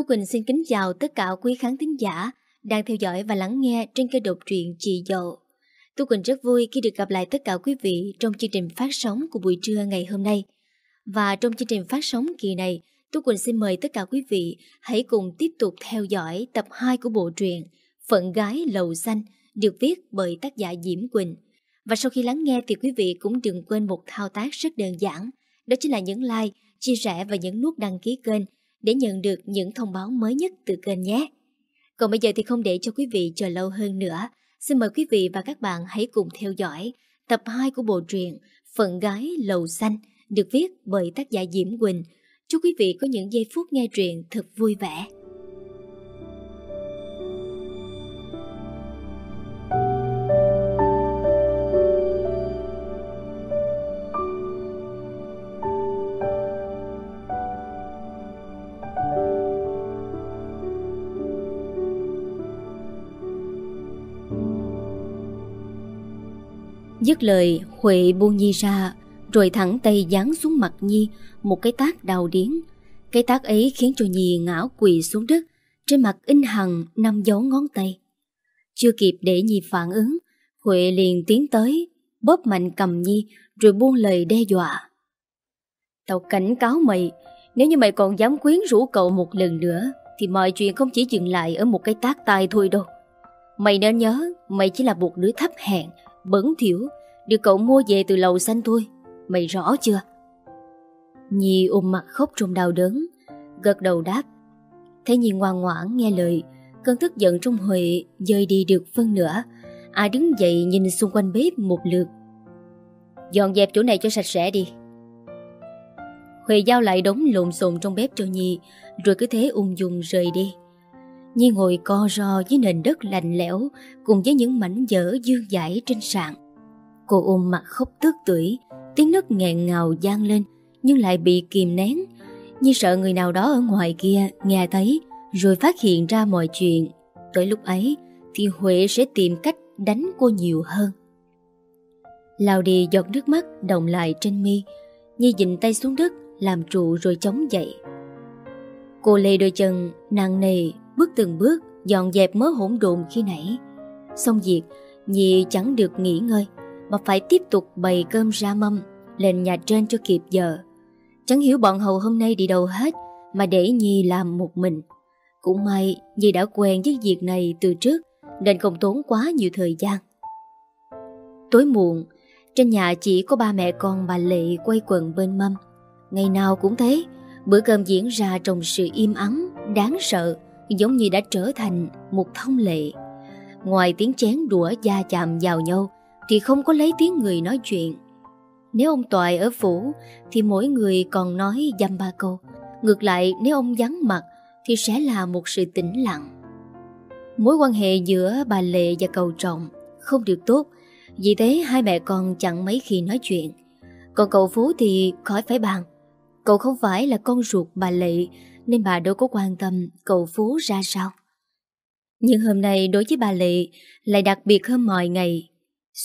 Thu Quỳnh xin kính chào tất cả quý khán thính giả đang theo dõi và lắng nghe trên kênh đột truyện Chị Dậu. Thu Quỳnh rất vui khi được gặp lại tất cả quý vị trong chương trình phát sóng của buổi trưa ngày hôm nay. Và trong chương trình phát sóng kỳ này, Thu Quỳnh xin mời tất cả quý vị hãy cùng tiếp tục theo dõi tập 2 của bộ truyện Phận Gái Lầu Xanh được viết bởi tác giả Diễm Quỳnh. Và sau khi lắng nghe thì quý vị cũng đừng quên một thao tác rất đơn giản, đó chính là nhấn like, chia sẻ và nhấn nút đăng ký kênh để nhận được những thông báo mới nhất từ kênh nhé. Còn bây giờ thì không để cho quý vị chờ lâu hơn nữa, xin mời quý vị và các bạn hãy cùng theo dõi tập 2 của bộ truyện Phận Gái Lầu Xanh được viết bởi tác giả Diễm Quỳnh. Chúc quý vị có những giây phút nghe truyện thật vui vẻ. Dứt lời, Huệ buông Nhi ra, Rồi thẳng tay giáng xuống mặt Nhi, Một cái tác đau điến. Cái tác ấy khiến cho Nhi ngã quỳ xuống đất, Trên mặt in hằng năm dấu ngón tay. Chưa kịp để Nhi phản ứng, Huệ liền tiến tới, Bóp mạnh cầm Nhi, Rồi buông lời đe dọa. Tao cảnh cáo mày, Nếu như mày còn dám quyến rũ cậu một lần nữa, Thì mọi chuyện không chỉ dừng lại Ở một cái tác tay thôi đâu. Mày nên nhớ, Mày chỉ là một đứa thấp hèn, bẩn thiểu được cậu mua về từ lầu xanh thôi. Mày rõ chưa? Nhi ôm mặt khóc trong đau đớn, Gật đầu đáp. Thấy Nhi ngoan ngoãn nghe lời, Cơn tức giận trong Huệ dời đi được phân nửa. Ai đứng dậy nhìn xung quanh bếp một lượt. Dọn dẹp chỗ này cho sạch sẽ đi. Huệ giao lại đống lộn xộn trong bếp cho Nhi, Rồi cứ thế ung dung rời đi. Nhi ngồi co ro dưới nền đất lạnh lẽo cùng với những mảnh dở dương dãi trên sàn. Cô ôm mặt khóc tước tuổi tiếng nấc nghẹn ngào gian lên nhưng lại bị kìm nén. Như sợ người nào đó ở ngoài kia nghe thấy rồi phát hiện ra mọi chuyện. Tới lúc ấy thì Huệ sẽ tìm cách đánh cô nhiều hơn. Lao đi giọt nước mắt đồng lại trên mi Nhi dịnh tay xuống đất làm trụ rồi chống dậy. Cô lê đôi chân nặng nề bước từng bước dọn dẹp mớ hỗn độn khi nãy. Xong việc, Nhi chẳng được nghỉ ngơi, mà phải tiếp tục bày cơm ra mâm, lên nhà trên cho kịp giờ. Chẳng hiểu bọn hầu hôm nay đi đâu hết, mà để Nhi làm một mình. Cũng may Nhi đã quen với việc này từ trước, nên không tốn quá nhiều thời gian. Tối muộn, trên nhà chỉ có ba mẹ con bà Lệ quay quần bên mâm. Ngày nào cũng thế, bữa cơm diễn ra trong sự im ắng, đáng sợ, giống như đã trở thành một thông lệ. Ngoài tiếng chén đũa da chạm vào nhau thì không có lấy tiếng người nói chuyện. Nếu ông Toại ở phủ, thì mỗi người còn nói dăm ba câu. Ngược lại, nếu ông vắng mặt, thì sẽ là một sự tĩnh lặng. Mối quan hệ giữa bà Lệ và cầu trọng không được tốt, vì thế hai mẹ con chẳng mấy khi nói chuyện. Còn cậu Phú thì khỏi phải bàn. Cậu không phải là con ruột bà Lệ, nên bà đâu có quan tâm cậu Phú ra sao. Nhưng hôm nay đối với bà Lệ lại đặc biệt hơn mọi ngày.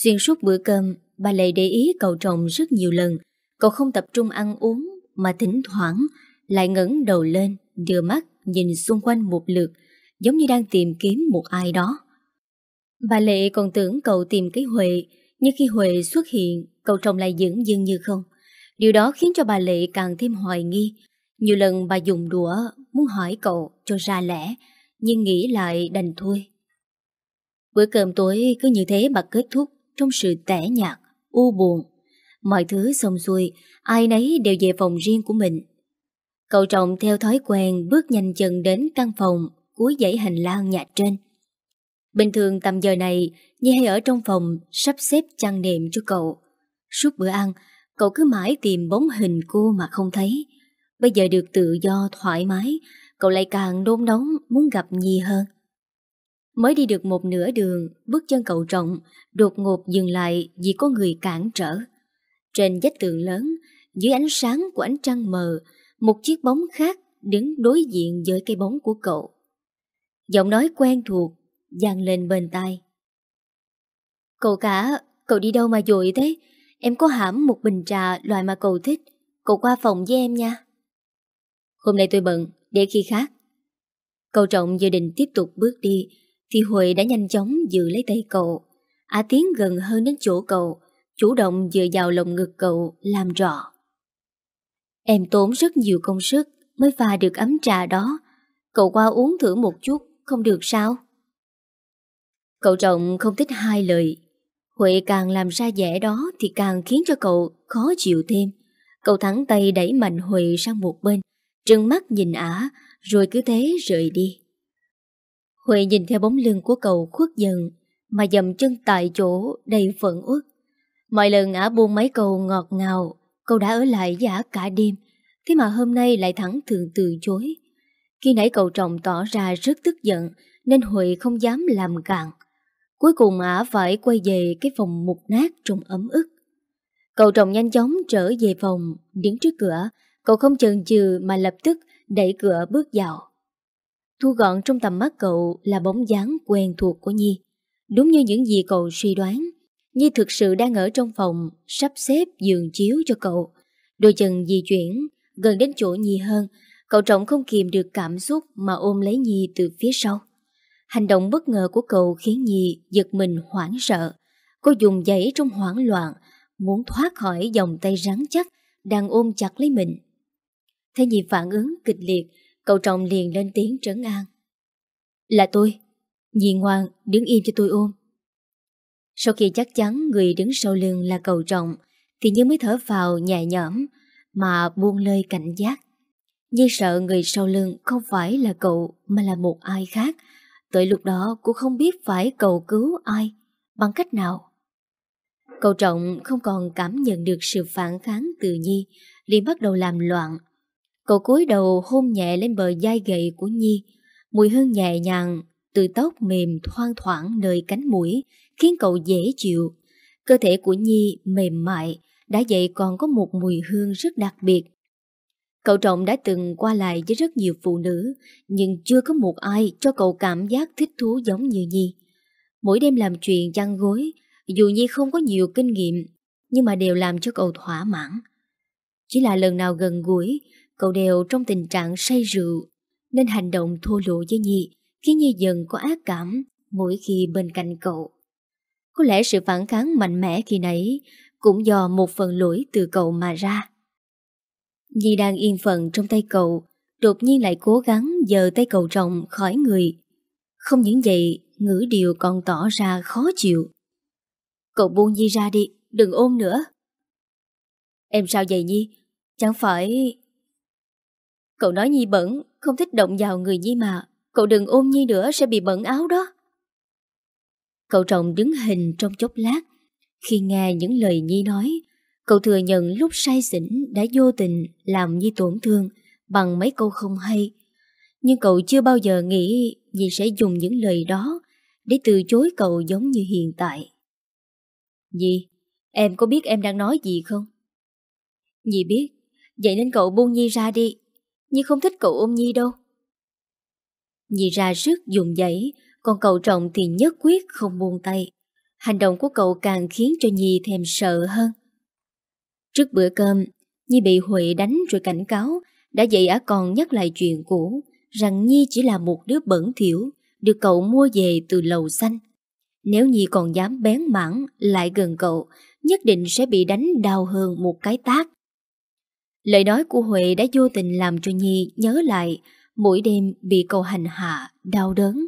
Xuyên suốt bữa cơm, bà Lệ để ý cậu chồng rất nhiều lần. Cậu không tập trung ăn uống mà thỉnh thoảng lại ngẩng đầu lên, đưa mắt nhìn xung quanh một lượt giống như đang tìm kiếm một ai đó. Bà Lệ còn tưởng cậu tìm cái Huệ, nhưng khi Huệ xuất hiện, cậu chồng lại dững dưng như không. Điều đó khiến cho bà Lệ càng thêm hoài nghi, nhiều lần bà dùng đũa muốn hỏi cậu cho ra lẽ, nhưng nghĩ lại đành thôi. Bữa cơm tối cứ như thế mà kết thúc trong sự tẻ nhạt, u buồn. Mọi thứ xong xuôi, ai nấy đều về phòng riêng của mình. Cậu trọng theo thói quen bước nhanh chân đến căn phòng cuối dãy hành lang nhà trên. Bình thường tầm giờ này, Nhi hay ở trong phòng sắp xếp chăn nệm cho cậu. Suốt bữa ăn, cậu cứ mãi tìm bóng hình cô mà không thấy. Bây giờ được tự do thoải mái Cậu lại càng đôn nóng muốn gặp Nhi hơn Mới đi được một nửa đường Bước chân cậu trọng Đột ngột dừng lại vì có người cản trở. Trên vách tường lớn Dưới ánh sáng của ánh trăng mờ Một chiếc bóng khác Đứng đối diện với cây bóng của cậu. Giọng nói quen thuộc vang lên bên tai. Cậu cả Cậu đi đâu mà dội thế? Em có hãm một bình trà loại mà cậu thích. Cậu qua phòng với em nha. Hôm nay tôi bận, để khi khác. Cậu trọng dự định tiếp tục bước đi thì Huệ đã nhanh chóng giữ lấy tay cậu. Á tiến gần hơn đến chỗ cậu, Chủ động dựa vào lồng ngực cậu Làm rõ. Em tốn rất nhiều công sức Mới pha được ấm trà đó. Cậu qua uống thử một chút, Không được sao? Cậu trọng không thích hai lời. Huệ càng làm ra vẻ đó Thì càng khiến cho cậu khó chịu thêm. Cậu thắng tay đẩy mạnh Huệ sang một bên, Trừng mắt nhìn ả, Rồi cứ thế rời đi. Huệ nhìn theo bóng lưng của cậu khuất dần, Mà dầm chân tại chỗ, đầy phẫn uất. Mọi lần ả buông mấy câu ngọt ngào, Cậu đã ở lại giả cả đêm, Thế mà hôm nay lại thẳng thường từ chối. Khi nãy cậu trọng tỏ ra rất tức giận, Nên Huệ không dám làm cạn. Cuối cùng ả phải quay về cái phòng mục nát trong ấm ức. Cậu trọng nhanh chóng trở về phòng, Đứng trước cửa. Cậu không chần chừ mà lập tức đẩy cửa bước vào. Thu gọn trong tầm mắt cậu là bóng dáng quen thuộc của Nhi. Đúng như những gì cậu suy đoán, Nhi thực sự đang ở trong phòng Sắp xếp giường chiếu cho cậu. Đôi chân di chuyển Gần đến chỗ Nhi hơn, Cậu trọng không kìm được cảm xúc Mà ôm lấy Nhi từ phía sau. Hành động bất ngờ của cậu khiến Nhi giật mình hoảng sợ. Cô dùng giấy trong hoảng loạn, Muốn thoát khỏi dòng tay rắn chắc Đang ôm chặt lấy mình. Thấy Nhi phản ứng kịch liệt Cậu trọng liền lên tiếng trấn an. Là tôi Nhi ngoan đứng im cho tôi ôm. Sau khi chắc chắn người đứng sau lưng là cậu trọng, Thì như mới thở vào nhẹ nhõm Mà buông lời cảnh giác. Nhi sợ người sau lưng không phải là cậu Mà là một ai khác, Tới lúc đó cũng không biết phải cầu cứu ai, Bằng cách nào. Cậu trọng không còn cảm nhận được sự phản kháng từ Nhi liền bắt đầu làm loạn Cậu cúi đầu hôn nhẹ lên bờ dai gậy của Nhi. Mùi hương nhẹ nhàng Từ tóc mềm thoang thoảng nơi cánh mũi Khiến cậu dễ chịu. Cơ thể của Nhi mềm mại, Đã vậy còn có một mùi hương rất đặc biệt. Cậu Trọng đã từng qua lại với rất nhiều phụ nữ, Nhưng chưa có một ai cho cậu cảm giác thích thú giống như Nhi. Mỗi đêm làm chuyện chăn gối, Dù Nhi không có nhiều kinh nghiệm, Nhưng mà đều làm cho cậu thỏa mãn. Chỉ là lần nào gần gũi Cậu đều trong tình trạng say rượu, Nên hành động thô lộ với Nhi Khiến Nhi dần có ác cảm Mỗi khi bên cạnh cậu. Có lẽ sự phản kháng mạnh mẽ khi nãy Cũng do một phần lỗi từ cậu mà ra. Nhi đang yên phận trong tay cậu, Đột nhiên lại cố gắng Giờ tay cậu rộng khỏi người. Không những vậy, Ngữ điệu còn tỏ ra khó chịu. Cậu buông Nhi ra đi, Đừng ôm nữa. Em sao vậy Nhi? Chẳng phải Cậu nói Nhi bẩn, không thích động vào người Nhi mà. Cậu đừng ôm Nhi nữa sẽ bị bẩn áo đó. Cậu trọng đứng hình trong chốc lát. Khi nghe những lời Nhi nói, cậu thừa nhận lúc say xỉn đã vô tình làm Nhi tổn thương bằng mấy câu không hay. Nhưng cậu chưa bao giờ nghĩ Nhi sẽ dùng những lời đó để từ chối cậu giống như hiện tại. Nhi, em có biết em đang nói gì không? Nhi biết, vậy nên cậu buông Nhi ra đi, Nhi không thích cậu ôm Nhi đâu. Nhi ra sức dùng giấy, Còn cậu trọng thì nhất quyết không buông tay. Hành động của cậu càng khiến cho Nhi thèm sợ hơn. Trước bữa cơm, Nhi bị Huệ đánh rồi cảnh cáo, Đã vậy á còn nhắc lại chuyện cũ, Rằng Nhi chỉ là một đứa bẩn thiểu Được cậu mua về từ lầu xanh. Nếu Nhi còn dám bén mảng Lại gần cậu, Nhất định sẽ bị đánh đau hơn một cái tác Lời nói của Huệ đã vô tình làm cho Nhi nhớ lại mỗi đêm bị cậu hành hạ, đau đớn.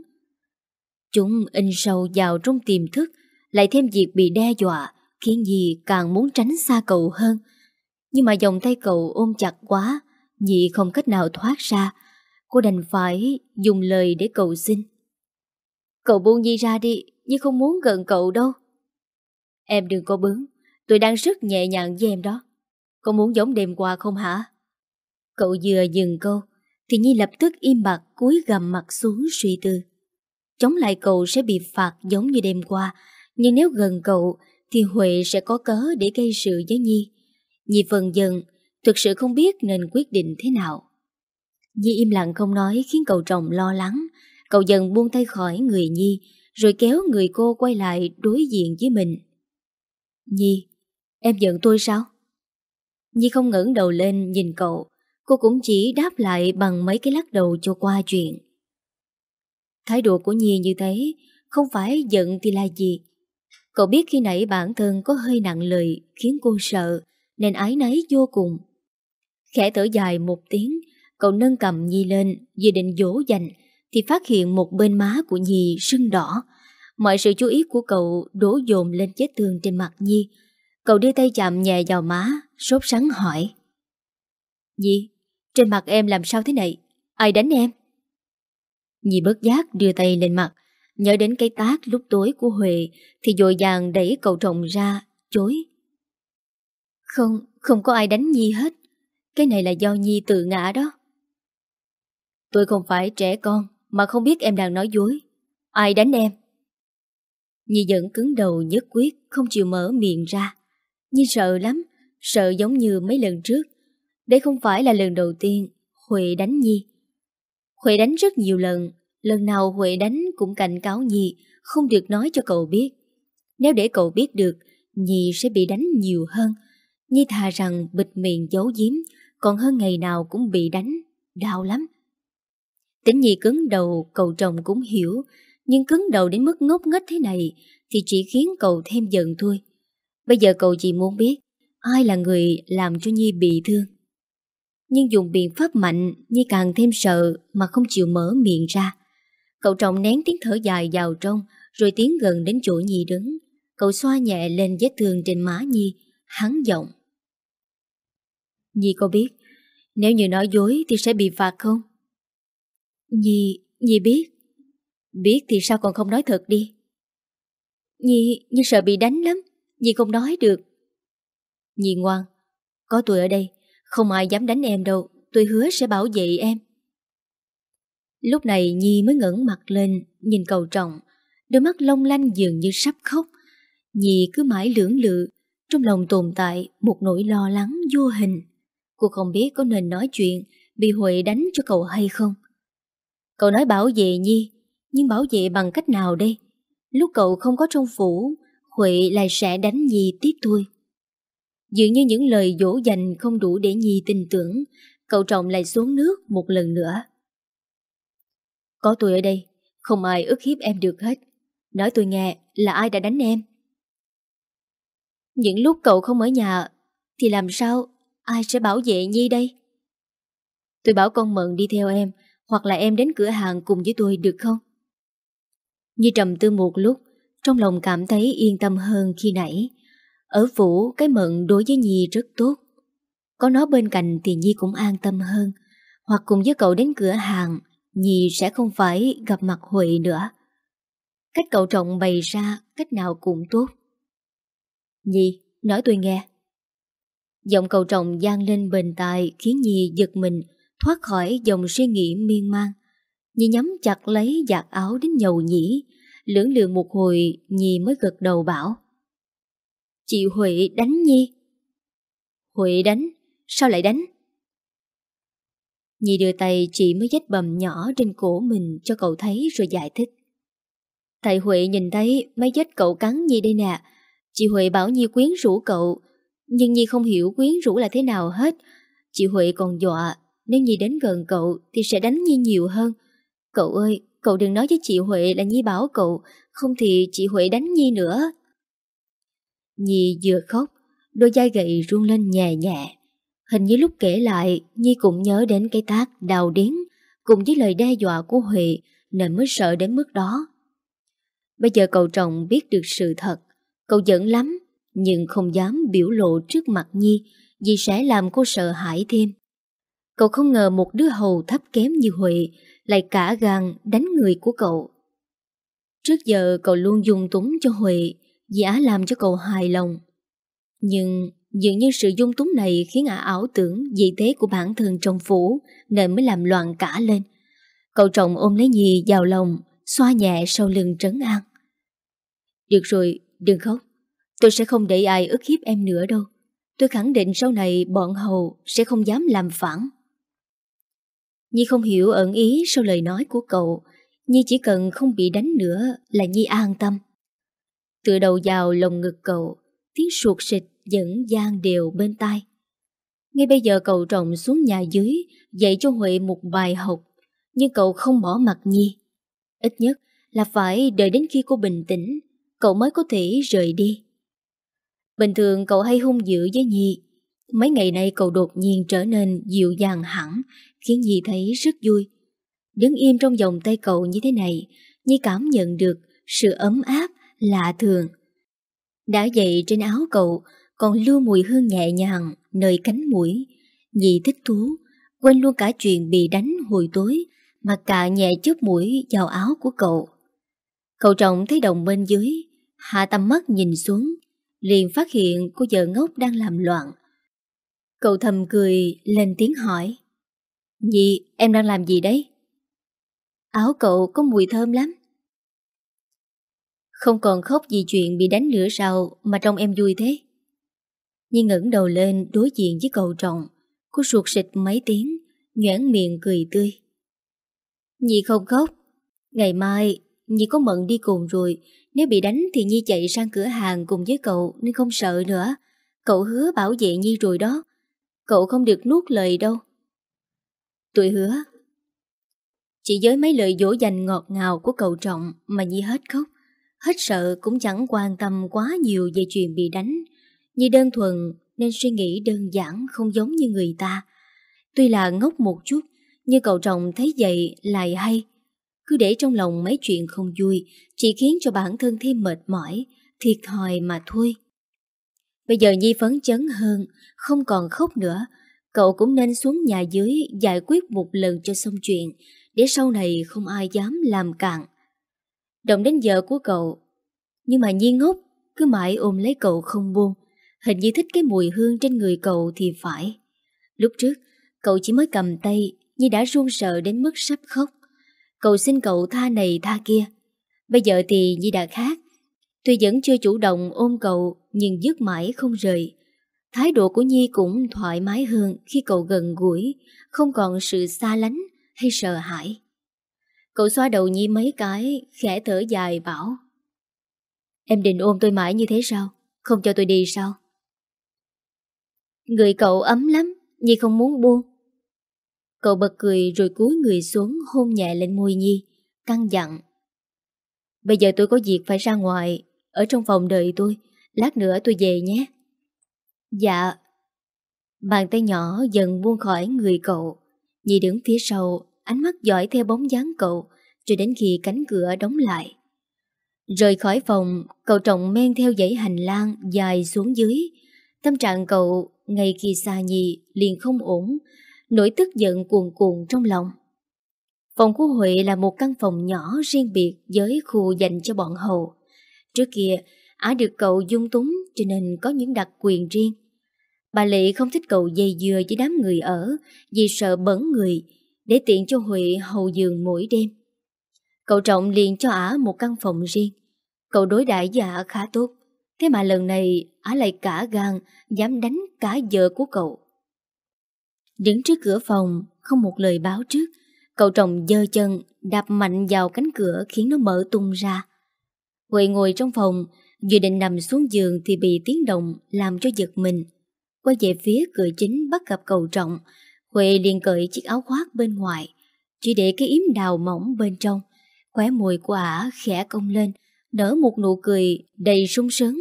Chúng in sâu vào trong tiềm thức, lại thêm việc bị đe dọa, khiến Nhi càng muốn tránh xa cậu hơn. Nhưng mà dòng tay cậu ôm chặt quá, Nhi không cách nào thoát ra. Cô đành phải dùng lời để cầu xin. Cậu buông Nhi ra đi, Nhi không muốn gần cậu đâu. Em đừng có bướng, tôi đang rất nhẹ nhàng với em đó. Con muốn giống đêm qua không hả? Cậu vừa dừng câu, Thì Nhi lập tức im bặt, cúi gầm mặt xuống suy tư. Chống lại cậu sẽ bị phạt giống như đêm qua, Nhưng nếu gần cậu, Thì Huệ sẽ có cớ để gây sự với Nhi. Nhi phần dần, Thực sự không biết nên quyết định thế nào. Nhi im lặng không nói, Khiến cậu chồng lo lắng. Cậu dần buông tay khỏi người Nhi, Rồi kéo người cô quay lại đối diện với mình. Nhi, Em giận tôi sao? Nhi không ngẩng đầu lên nhìn cậu. Cô cũng chỉ đáp lại bằng mấy cái lắc đầu cho qua chuyện. Thái độ của Nhi như thế, Không phải giận thì là gì? Cậu biết khi nãy bản thân có hơi nặng lời, Khiến cô sợ, Nên ái náy vô cùng. Khẽ thở dài một tiếng, Cậu nâng cầm Nhi lên Dự định dỗ dành, Thì phát hiện một bên má của Nhi sưng đỏ. Mọi sự chú ý của cậu đổ dồn lên vết thương trên mặt Nhi. Cậu đưa tay chạm nhẹ vào má Sốt sắng hỏi. Dì, trên mặt em làm sao thế này? Ai đánh em? Nhi bất giác đưa tay lên mặt Nhớ đến cái tác lúc tối của Huệ Thì dội dàng đẩy cậu trọng ra Chối. Không, không có ai đánh Nhi hết. Cái này là do Nhi tự ngã đó. Tôi không phải trẻ con Mà không biết em đang nói dối. Ai đánh em? Nhi vẫn cứng đầu nhất quyết Không chịu mở miệng ra. Nhi sợ lắm, Sợ giống như mấy lần trước. Đây không phải là lần đầu tiên Huệ đánh Nhi. Huệ đánh rất nhiều lần Lần nào Huệ đánh cũng cảnh cáo Nhi Không được nói cho cậu biết. Nếu để cậu biết được, Nhi sẽ bị đánh nhiều hơn. Nhi thà rằng bịt miệng giấu giếm, Còn hơn ngày nào cũng bị đánh, Đau lắm. Tính Nhi cứng đầu, cậu chồng cũng hiểu. Nhưng cứng đầu đến mức ngốc nghếch thế này Thì chỉ khiến cậu thêm giận thôi. Bây giờ cậu chỉ muốn biết, Ai là người làm cho Nhi bị thương? Nhưng dùng biện pháp mạnh, Nhi càng thêm sợ Mà không chịu mở miệng ra. Cậu trọng nén tiếng thở dài vào trong, Rồi tiến gần đến chỗ Nhi đứng. Cậu xoa nhẹ lên vết thương trên má Nhi, Hắn giọng. Nhi có biết, Nếu như nói dối thì sẽ bị phạt không? Nhi Nhi biết. Biết thì sao còn không nói thật đi? Nhi Nhi sợ bị đánh lắm. Nhi không nói được. Nhi ngoan, Có tôi ở đây, Không ai dám đánh em đâu, Tôi hứa sẽ bảo vệ em. Lúc này Nhi mới ngẩng mặt lên, Nhìn cầu trọng, Đôi mắt long lanh dường như sắp khóc. Nhi cứ mãi lưỡng lự, Trong lòng tồn tại một nỗi lo lắng vô hình. Cô không biết có nên nói chuyện, Bị Huệ đánh cho cậu hay không. Cậu nói bảo vệ Nhi, Nhưng bảo vệ bằng cách nào đây? Lúc cậu không có trong phủ Huệ lại sẽ đánh Nhi tiếp thôi Dường như những lời dỗ dành không đủ để Nhi tin tưởng Cậu trọng lại xuống nước một lần nữa có tôi ở đây, không ai ức hiếp em được hết. Nói tôi nghe là ai đã đánh em. Những lúc cậu không ở nhà, thì làm sao ai sẽ bảo vệ Nhi đây? Tôi bảo con Mận đi theo em, hoặc là em đến cửa hàng cùng với tôi được không? Nhi trầm tư một lúc, trong lòng cảm thấy yên tâm hơn khi nãy. Ở phủ, cái Mận đối với Nhi rất tốt. Có nó bên cạnh thì Nhi cũng an tâm hơn. Hoặc cùng với cậu đến cửa hàng Nhi sẽ không phải gặp mặt Huệ nữa. Cách cậu trọng bày ra cách nào cũng tốt. Nhi, nói tôi nghe. Giọng cậu trọng gian lên bền tài khiến Nhi giật mình thoát khỏi dòng suy nghĩ miên man. Nhi nhắm chặt lấy giặt áo đến nhầu nhĩ, lưỡng lượng một hồi Nhi mới gật đầu bảo. Chị Huệ đánh Nhi. Huệ đánh? Sao lại đánh? Nhi đưa tay chị mới dách bầm nhỏ trên cổ mình cho cậu thấy rồi giải thích. Thầy Huệ nhìn thấy mấy vết cậu cắn Nhi đây nè. Chị Huệ bảo Nhi quyến rũ cậu, nhưng Nhi không hiểu quyến rũ là thế nào hết. Chị Huệ còn dọa, nếu Nhi đến gần cậu thì sẽ đánh Nhi nhiều hơn. Cậu ơi, cậu đừng nói với chị Huệ là Nhi bảo cậu, không thì chị Huệ đánh Nhi nữa. Nhi vừa khóc, đôi vai gậy run lên nhẹ nhẹ. Hình như lúc kể lại, Nhi cũng nhớ đến cái tác đào điến cùng với lời đe dọa của Huệ nên mới sợ đến mức đó. Bây giờ cậu chồng biết được sự thật, cậu giận lắm, nhưng không dám biểu lộ trước mặt Nhi vì sẽ làm cô sợ hãi thêm. Cậu không ngờ một đứa hầu thấp kém như Huệ lại cả gan đánh người của cậu. Trước giờ cậu luôn dùng túng cho Huệ, giả làm cho cậu hài lòng. Nhưng Dường như sự dung túng này khiến ả ảo tưởng vị thế của bản thân trong phủ nên mới làm loạn cả lên. Cậu chồng ôm lấy Nhi vào lòng, xoa nhẹ sau lưng trấn an. Được rồi, đừng khóc. Tôi sẽ không để ai ức hiếp em nữa đâu. Tôi khẳng định sau này bọn hầu sẽ không dám làm phản. Nhi không hiểu ẩn ý sau lời nói của cậu. Nhi chỉ cần không bị đánh nữa là Nhi an tâm. Từ đầu vào lồng ngực cậu, tiếng suột xịt vẫn gian đều bên tai. Ngay bây giờ cậu trọng xuống nhà dưới, dạy cho Huệ một bài học, nhưng cậu không bỏ mặt Nhi. Ít nhất là phải đợi đến khi cô bình tĩnh, cậu mới có thể rời đi. Bình thường cậu hay hung dữ với Nhi. Mấy ngày nay cậu đột nhiên trở nên dịu dàng hẳn, khiến Nhi thấy rất vui. Đứng im trong vòng tay cậu như thế này, Nhi cảm nhận được sự ấm áp, lạ thường. Đã dậy trên áo cậu, còn lưu mùi hương nhẹ nhàng nơi cánh mũi. Nhi thích thú, quên luôn cả chuyện bị đánh hồi tối, mà cả nhẹ chớp mũi vào áo của cậu. Cậu trọng thấy đồng bên dưới, hạ tầm mắt nhìn xuống, liền phát hiện cô vợ ngốc đang làm loạn. Cậu thầm cười lên tiếng hỏi. Nhi, em đang làm gì đấy? Áo cậu có mùi thơm lắm. Không còn khóc vì chuyện bị đánh nữa sao mà trong em vui thế? Nhi ngẩng đầu lên đối diện với cậu trọng. Cô ruột xịt mấy tiếng, nhoảng miệng cười tươi. Nhi không khóc. Ngày mai, Nhi có mận đi cùng rồi. Nếu bị đánh thì Nhi chạy sang cửa hàng cùng với cậu nên không sợ nữa. Cậu hứa bảo vệ Nhi rồi đó. Cậu không được nuốt lời đâu. Tôi hứa. Chỉ với mấy lời dỗ dành ngọt ngào của cậu trọng mà Nhi hết khóc. Hết sợ cũng chẳng quan tâm quá nhiều về chuyện bị đánh. Nhi đơn thuần nên suy nghĩ đơn giản không giống như người ta. Tuy là ngốc một chút, nhưng cậu trọng thấy vậy lại hay. Cứ để trong lòng mấy chuyện không vui, chỉ khiến cho bản thân thêm mệt mỏi, thiệt thòi mà thôi. Bây giờ Nhi phấn chấn hơn, không còn khóc nữa. Cậu cũng nên xuống nhà dưới giải quyết một lần cho xong chuyện, để sau này không ai dám làm cạn. Động đến giờ của cậu, nhưng mà Nhi ngốc, cứ mãi ôm lấy cậu không buông. Hình như thích cái mùi hương trên người cậu thì phải. Lúc trước, cậu chỉ mới cầm tay, Nhi đã run sợ đến mức sắp khóc. Cậu xin cậu tha này tha kia. Bây giờ thì Nhi đã khác. Tuy vẫn chưa chủ động ôm cậu, nhưng dứt mãi không rời. Thái độ của Nhi cũng thoải mái hơn khi cậu gần gũi, không còn sự xa lánh hay sợ hãi. Cậu xoa đầu Nhi mấy cái, khẽ thở dài bảo. Em định ôm tôi mãi như thế sao? Không cho tôi đi sao? Người cậu ấm lắm, Nhi không muốn buông. Cậu bật cười rồi cúi người xuống hôn nhẹ lên môi Nhi, căng dặn. Bây giờ tôi có việc phải ra ngoài, ở trong phòng đợi tôi, lát nữa tôi về nhé. Dạ. Bàn tay nhỏ dần buông khỏi người cậu, Nhi đứng phía sau, ánh mắt dõi theo bóng dáng cậu, cho đến khi cánh cửa đóng lại. Rời khỏi phòng, cậu trọng men theo dãy hành lang dài xuống dưới. Tâm trạng cậu ngay khi xa nhì liền không ổn, nỗi tức giận cuồn cuộn trong lòng. Phòng của Huệ là một căn phòng nhỏ riêng biệt với khu dành cho bọn hầu. Trước kia, Ả được cậu dung túng cho nên có những đặc quyền riêng. Bà Lệ không thích cậu dây dừa với đám người ở vì sợ bẩn người để tiện cho Huệ hầu giường mỗi đêm. Cậu Trọng liền cho Ả một căn phòng riêng. Cậu đối đãi với Ả khá tốt. Thế mà lần này Ả lại cả gan dám đánh cả vợ của cậu. Đứng trước cửa phòng, không một lời báo trước, cậu chồng dơ chân, đạp mạnh vào cánh cửa khiến nó mở tung ra. Huệ ngồi trong phòng, vừa định nằm xuống giường thì bị tiếng động làm cho giật mình. Quay về phía cửa chính bắt gặp cầu trọng, Huệ liền cởi chiếc áo khoác bên ngoài, chỉ để cái yếm đào mỏng bên trong. Khóe môi của ả khẽ cong lên, nở một nụ cười đầy sung sướng.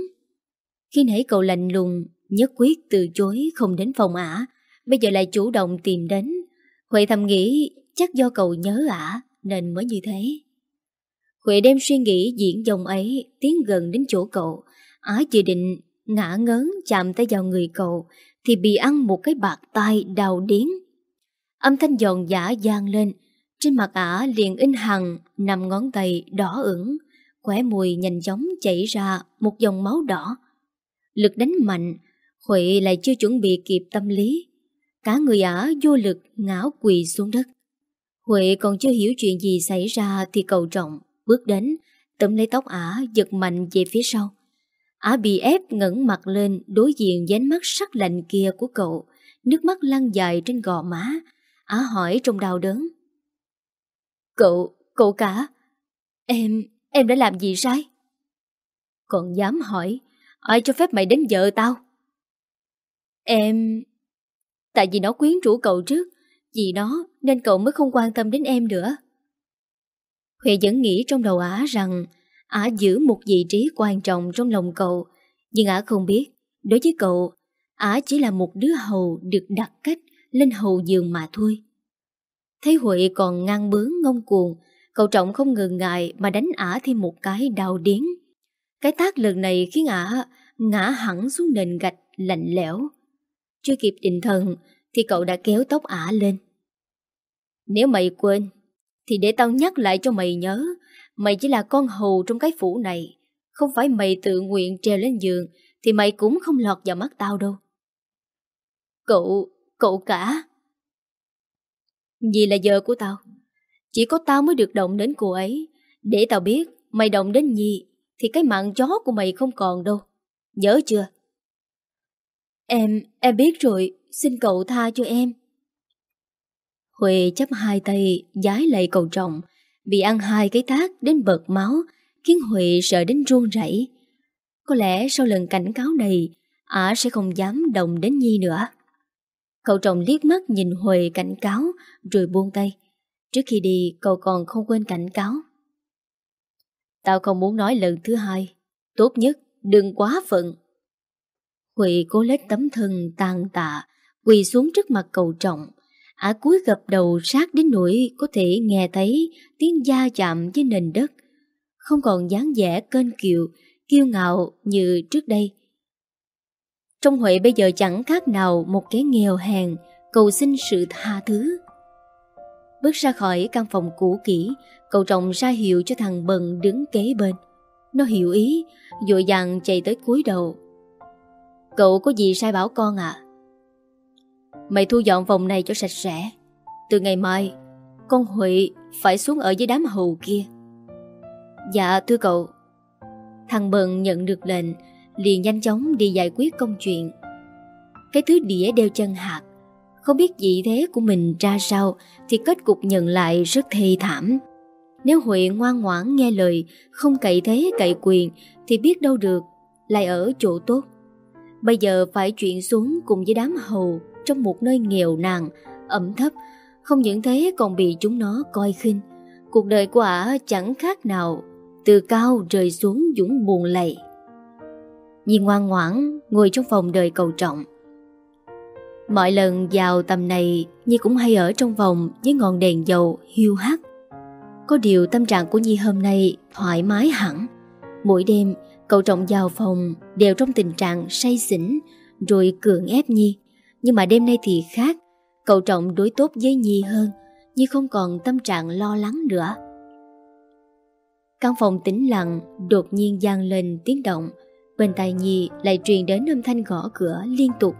Khi nãy cậu lạnh lùng, nhất quyết từ chối không đến phòng ả, bây giờ lại chủ động tìm đến. Huệ thầm nghĩ chắc do cậu nhớ ả nên mới như thế. Huệ đem suy nghĩ diễn dòng ấy tiến gần đến chỗ cậu. Á dự định ngã ngớn chạm tay vào người cậu thì bị ăn một cái bạc tai đào điến. Âm thanh giòn giả gian lên, trên mặt ả liền in hằng nằm ngón tay đỏ ửng, khỏe mùi nhanh chóng chảy ra một dòng máu đỏ. Lực đánh mạnh, Huệ lại chưa chuẩn bị kịp tâm lý. Cả người ả vô lực ngã quỳ xuống đất. Huệ còn chưa hiểu chuyện gì xảy ra thì cầu trọng, bước đến, tấm lấy tóc ả giật mạnh về phía sau. Ả bị ép ngẩng mặt lên đối diện với ánh mắt sắc lạnh kia của cậu, nước mắt lăn dài trên gò má. Ả hỏi trong đau đớn. Cậu, cậu cả, em, em đã làm gì sai? Còn dám hỏi, ai cho phép mày đến vợ tao? Em... Tại vì nó quyến rũ cậu trước, vì nó nên cậu mới không quan tâm đến em nữa. Huệ vẫn nghĩ trong đầu ả rằng ả giữ một vị trí quan trọng trong lòng cậu, nhưng ả không biết, đối với cậu, ả chỉ là một đứa hầu được đặt cách lên hầu giường mà thôi. Thấy Huệ còn ngang bướng ngông cuồng, cậu trọng không ngừng ngại mà đánh ả thêm một cái đau điến. Cái tác lần này khiến ả ngã hẳn xuống nền gạch lạnh lẽo. Chưa kịp định thần thì cậu đã kéo tóc ả lên. Nếu mày quên, thì để tao nhắc lại cho mày nhớ, mày chỉ là con hầu trong cái phủ này. Không phải mày tự nguyện treo lên giường, thì mày cũng không lọt vào mắt tao đâu. Cậu, cậu cả. Vì là vợ của tao. Chỉ có tao mới được động đến cô ấy. Để tao biết mày động đến Nhi thì cái mạng chó của mày không còn đâu. Nhớ chưa? Em, em biết rồi. Xin cậu tha cho em. Huệ chấp hai tay, giái lại cầu trọng. Bị ăn hai cái tác đến bợt máu, Khiến Huệ sợ đến run rẩy Có lẽ sau lần cảnh cáo này, Ả sẽ không dám động đến Nhi nữa. Cậu trọng liếc mắt nhìn Huệ cảnh cáo, Rồi buông tay. Trước khi đi, cậu còn không quên cảnh cáo. Tao không muốn nói lần thứ hai. Tốt nhất, đừng quá phận. Huệ cố lết tấm thân tàn tạ, Quỳ xuống trước mặt cậu trọng. Ả cúi gập đầu sát đến nỗi có thể nghe thấy tiếng da chạm với nền đất. Không còn dáng vẻ kênh kiệu, kiêu ngạo như trước đây. Trong Huệ bây giờ chẳng khác nào một cái nghèo hèn, cầu xin sự tha thứ. Bước ra khỏi căn phòng cũ kỹ, cậu trọng ra hiệu cho thằng Bần đứng kế bên. Nó hiểu ý, dội dàng chạy tới cúi đầu. Cậu có gì sai bảo con ạ? À? Mày thu dọn vòng này cho sạch sẽ. Từ ngày mai, Con Huệ phải xuống ở với đám hầu kia. Dạ thưa cậu. Thằng Bần nhận được lệnh, Liền nhanh chóng đi giải quyết công chuyện. Cái thứ đĩa đeo chân hạt Không biết vị thế của mình ra sao Thì kết cục nhận lại rất thê thảm. Nếu Huệ ngoan ngoãn nghe lời, Không cậy thế cậy quyền Thì biết đâu được, Lại ở chỗ tốt. Bây giờ phải chuyển xuống cùng với đám hầu trong một nơi nghèo nàn, ẩm thấp, không những thế còn bị chúng nó coi khinh. Cuộc đời của ả chẳng khác nào từ cao rơi xuống dũng buồn lầy. Nhi ngoan ngoãn ngồi trong phòng đời cầu trọng. Mọi lần vào tầm này Nhi cũng hay ở trong phòng với ngọn đèn dầu hiu hắt. Có điều tâm trạng của Nhi hôm nay thoải mái hẳn. Mỗi đêm cậu trọng vào phòng đều trong tình trạng say xỉn rồi cường ép Nhi nhưng mà đêm nay thì khác. Cậu Trọng đối tốt với Nhi hơn. Nhi không còn tâm trạng lo lắng nữa. Căn phòng tĩnh lặng, Đột nhiên gian lên tiếng động. Bên tai Nhi lại truyền đến âm thanh gõ cửa liên tục.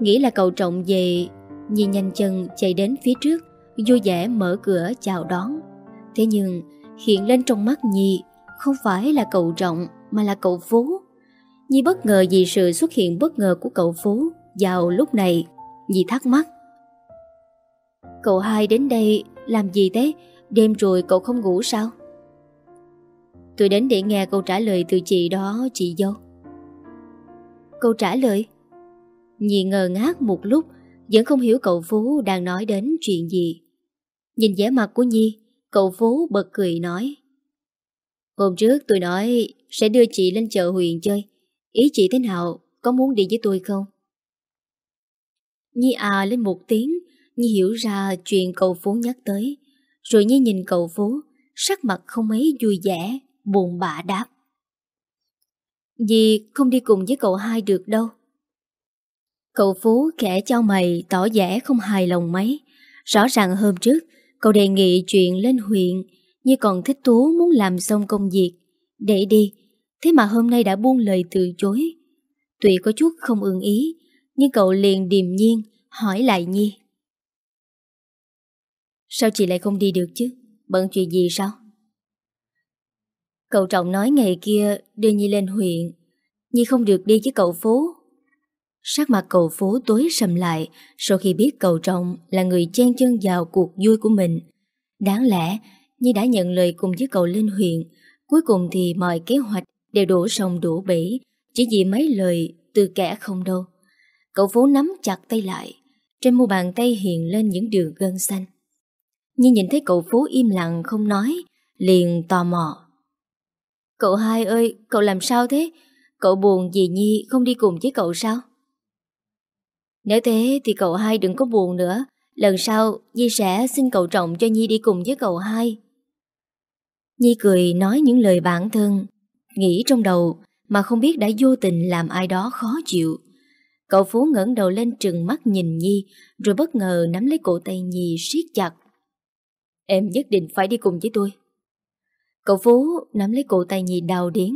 Nghĩ là cậu Trọng về, Nhi nhanh chân chạy đến phía trước, Vui vẻ mở cửa chào đón. Thế nhưng, hiện lên trong mắt Nhi, Không phải là cậu Trọng Mà là cậu Phú. Nhi bất ngờ vì sự xuất hiện bất ngờ của cậu Phú vào lúc này. Nhi thắc mắc. Cậu hai đến đây làm gì thế? Đêm rồi cậu không ngủ sao? Tôi đến để nghe câu trả lời từ chị đó, chị dâu. Câu trả lời? Nhi ngờ ngác một lúc, Vẫn không hiểu cậu Phú đang nói đến chuyện gì. Nhìn vẻ mặt của Nhi, Cậu Phú bật cười nói. Hôm trước tôi nói Sẽ đưa chị lên chợ huyền chơi. Ý chị thế nào? Có muốn đi với tôi không? Nhi à lên một tiếng, Nhi hiểu ra chuyện cậu Phú nhắc tới. Rồi Nhi nhìn cậu Phú, sắc mặt không mấy vui vẻ, buồn bã đáp. Nhi không đi cùng với cậu hai được đâu. Cậu Phú khẽ cho mày tỏ vẻ không hài lòng mấy. Rõ ràng hôm trước, cậu đề nghị chuyện lên huyện, Nhi còn thích tú muốn làm xong công việc. Để đi, thế mà hôm nay đã buông lời từ chối. Tuy có chút không ưng ý, nhưng cậu liền điềm nhiên hỏi lại Nhi. Sao chị lại không đi được chứ? Bận chuyện gì sao? Cậu Trọng nói ngày kia đưa Nhi lên huyện, Nhi không được đi với cậu Phú. Sắc mặt cậu Phú tối sầm lại sau khi biết cậu Trọng là người chen chân vào cuộc vui của mình. Đáng lẽ Nhi đã nhận lời cùng với cậu lên huyện, cuối cùng thì mọi kế hoạch đều đổ sông đổ bể, chỉ vì mấy lời từ kẻ không đâu. Cậu Phú nắm chặt tay lại Trên mu bàn tay hiện lên những đường gân xanh Nhi nhìn thấy cậu Phú im lặng không nói, liền tò mò. Cậu hai ơi, cậu làm sao thế? Cậu buồn vì Nhi không đi cùng với cậu sao? Nếu thế thì cậu hai đừng có buồn nữa. Lần sau Nhi sẽ xin cậu trọng cho Nhi đi cùng với cậu hai. Nhi cười nói những lời bản thân, nghĩ trong đầu mà không biết đã vô tình làm ai đó khó chịu. Cậu Phú ngẩng đầu lên trừng mắt nhìn Nhi, rồi bất ngờ nắm lấy cổ tay Nhi siết chặt. Em nhất định phải đi cùng với tôi. Cậu Phú nắm lấy cổ tay Nhi đào điến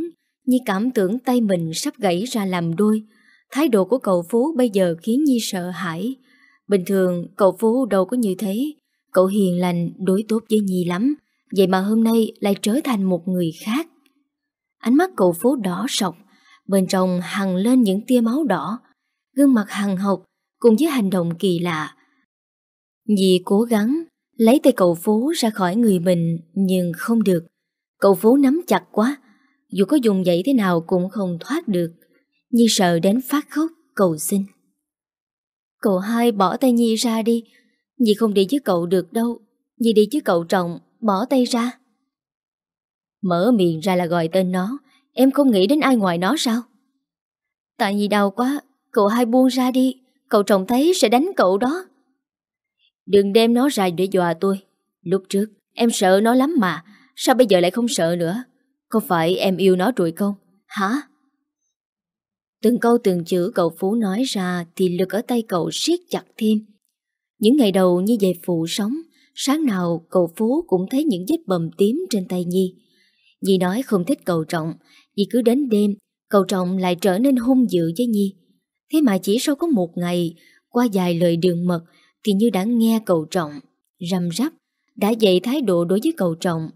Nhi cảm tưởng tay mình sắp gãy ra làm đôi. Thái độ của cậu Phú bây giờ khiến Nhi sợ hãi. Bình thường, cậu Phú đâu có như thế. Cậu hiền lành, đối tốt với Nhi lắm. Vậy mà hôm nay lại trở thành một người khác. Ánh mắt cậu Phú đỏ sọc, Bên trong hằng lên những tia máu đỏ. Gương mặt hằng học Cùng với hành động kỳ lạ. Nhi cố gắng Lấy tay cậu Phú ra khỏi người mình, Nhưng không được. Cậu Phú nắm chặt quá, Dù có dùng dậy thế nào cũng không thoát được. Nhi sợ đến phát khóc, Cầu xin. Cậu hai bỏ tay Nhi ra đi. Nhi không đi với cậu được đâu. Nhi đi với cậu trọng, Bỏ tay ra. Mở miệng ra là gọi tên nó. Em không nghĩ đến ai ngoài nó sao? Tại Nhi đau quá Cậu hai buông ra đi, Cậu chồng thấy sẽ đánh cậu đó. Đừng đem nó ra để dọa tôi. Lúc trước, em sợ nó lắm mà, Sao bây giờ lại không sợ nữa? Có phải em yêu nó rồi không? Hả? Từng câu từng chữ cậu Phú nói ra Thì lực ở tay cậu siết chặt thêm. Những ngày đầu như vậy phụ sống Sáng nào cậu Phú cũng thấy những vết bầm tím trên tay Nhi. Nhi nói không thích cậu Trọng, Vì cứ đến đêm, Cậu Trọng lại trở nên hung dữ với Nhi. Thế mà chỉ sau có một ngày Qua vài lời đường mật Thì như đã nghe cậu Trọng rầm rắp Đã dạy thái độ đối với cậu Trọng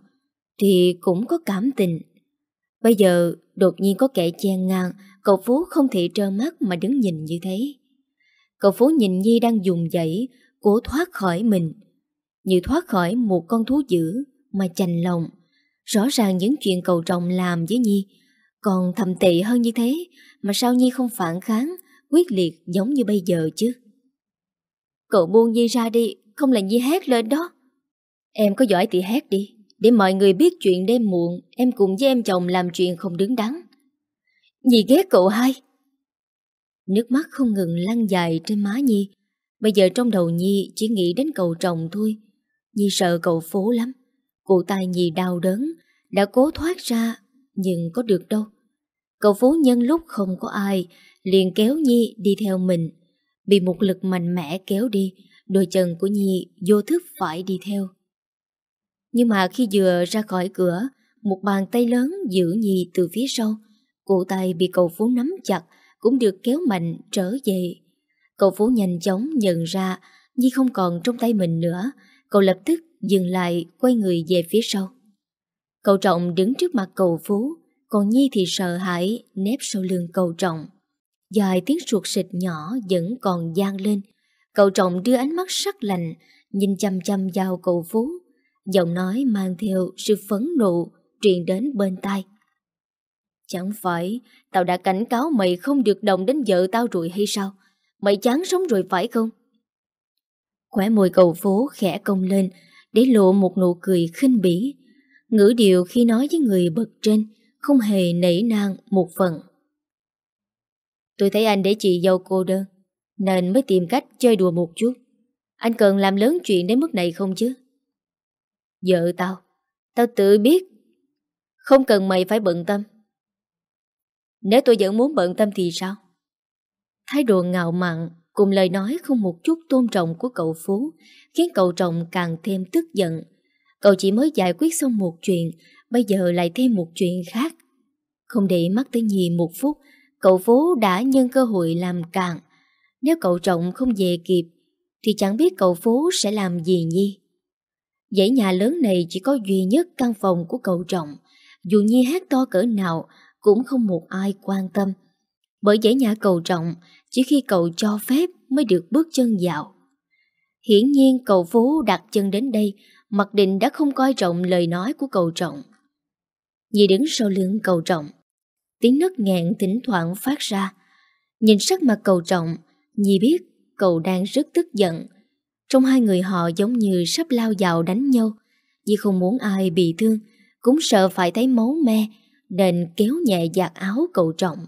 thì cũng có cảm tình. Bây giờ đột nhiên có kẻ chen ngang, cậu Phú không thể trơ mắt mà đứng nhìn như thế. Cậu Phú nhìn Nhi đang dùng dãy, cố thoát khỏi mình. Như thoát khỏi một con thú dữ mà chành lòng. Rõ ràng những chuyện cậu trọng làm với Nhi còn thầm tệ hơn như thế mà sao Nhi không phản kháng, quyết liệt giống như bây giờ chứ. Cậu buông Nhi ra đi, không là Nhi hét lên đó. Em có giỏi thì hét đi. Để mọi người biết chuyện đêm muộn Em cùng với em chồng làm chuyện không đứng đắn Nhi ghét cậu hai Nước mắt không ngừng lăn dài trên má Nhi Bây giờ trong đầu Nhi chỉ nghĩ đến cậu chồng thôi Nhi sợ cậu phố lắm Cụ tai Nhi đau đớn Đã cố thoát ra Nhưng có được đâu Cậu phố nhân lúc không có ai Liền kéo Nhi đi theo mình Bị một lực mạnh mẽ kéo đi Đôi chân của Nhi vô thức phải đi theo nhưng mà khi vừa ra khỏi cửa, một bàn tay lớn giữ Nhi từ phía sau. Cụ tay bị cậu Phú nắm chặt, cũng được kéo mạnh trở về. Cậu Phú nhanh chóng nhận ra Nhi không còn trong tay mình nữa. Cậu lập tức dừng lại, quay người về phía sau. Cậu Trọng đứng trước mặt cậu Phú, còn Nhi thì sợ hãi nép sau lưng cậu Trọng. Dài tiếng ruột sịt nhỏ vẫn còn gian lên. Cậu Trọng đưa ánh mắt sắc lạnh, nhìn chăm chăm vào cậu Phú. Giọng nói mang theo sự phấn nộ truyền đến bên tai. Chẳng phải tao đã cảnh cáo mày không được động đến vợ tao rồi hay sao? Mày chán sống rồi phải không? Khỏe môi cầu phố khẽ cong lên để lộ một nụ cười khinh bỉ. Ngữ điệu khi nói với người bậc trên không hề nảy nang một phần. Tôi thấy anh để chị dâu cô đơn, nên mới tìm cách chơi đùa một chút. Anh cần làm lớn chuyện đến mức này không chứ? Vợ tao Tao tự biết. Không cần mày phải bận tâm. Nếu tôi vẫn muốn bận tâm thì sao? Thái độ ngạo mạn, Cùng lời nói không một chút tôn trọng của cậu Phú, Khiến cậu chồng càng thêm tức giận. Cậu chỉ mới giải quyết xong một chuyện, Bây giờ lại thêm một chuyện khác. Không để mắt tới Nhi một phút Cậu Phú đã nhân cơ hội làm cạn. Nếu cậu trọng không về kịp, Thì chẳng biết cậu Phú sẽ làm gì Nhi Dãy nhà lớn này chỉ có duy nhất căn phòng của cậu trọng Dù Nhi hát to cỡ nào, Cũng không một ai quan tâm. Bởi dãy nhà cậu trọng Chỉ khi cậu cho phép mới được bước chân dạo Hiển nhiên cậu Phú đặt chân đến đây, Mặc định đã không coi trọng lời nói của cậu trọng Nhi đứng sau lưng cầu trọng Tiếng nấc nghẹn thỉnh thoảng phát ra. Nhìn sắc mặt cầu trọng, Nhi biết cậu đang rất tức giận. Trong hai người họ giống như sắp lao vào đánh nhau nhi không muốn ai bị thương, Cũng sợ phải thấy máu me, Nên kéo nhẹ giặt áo cậu trọng.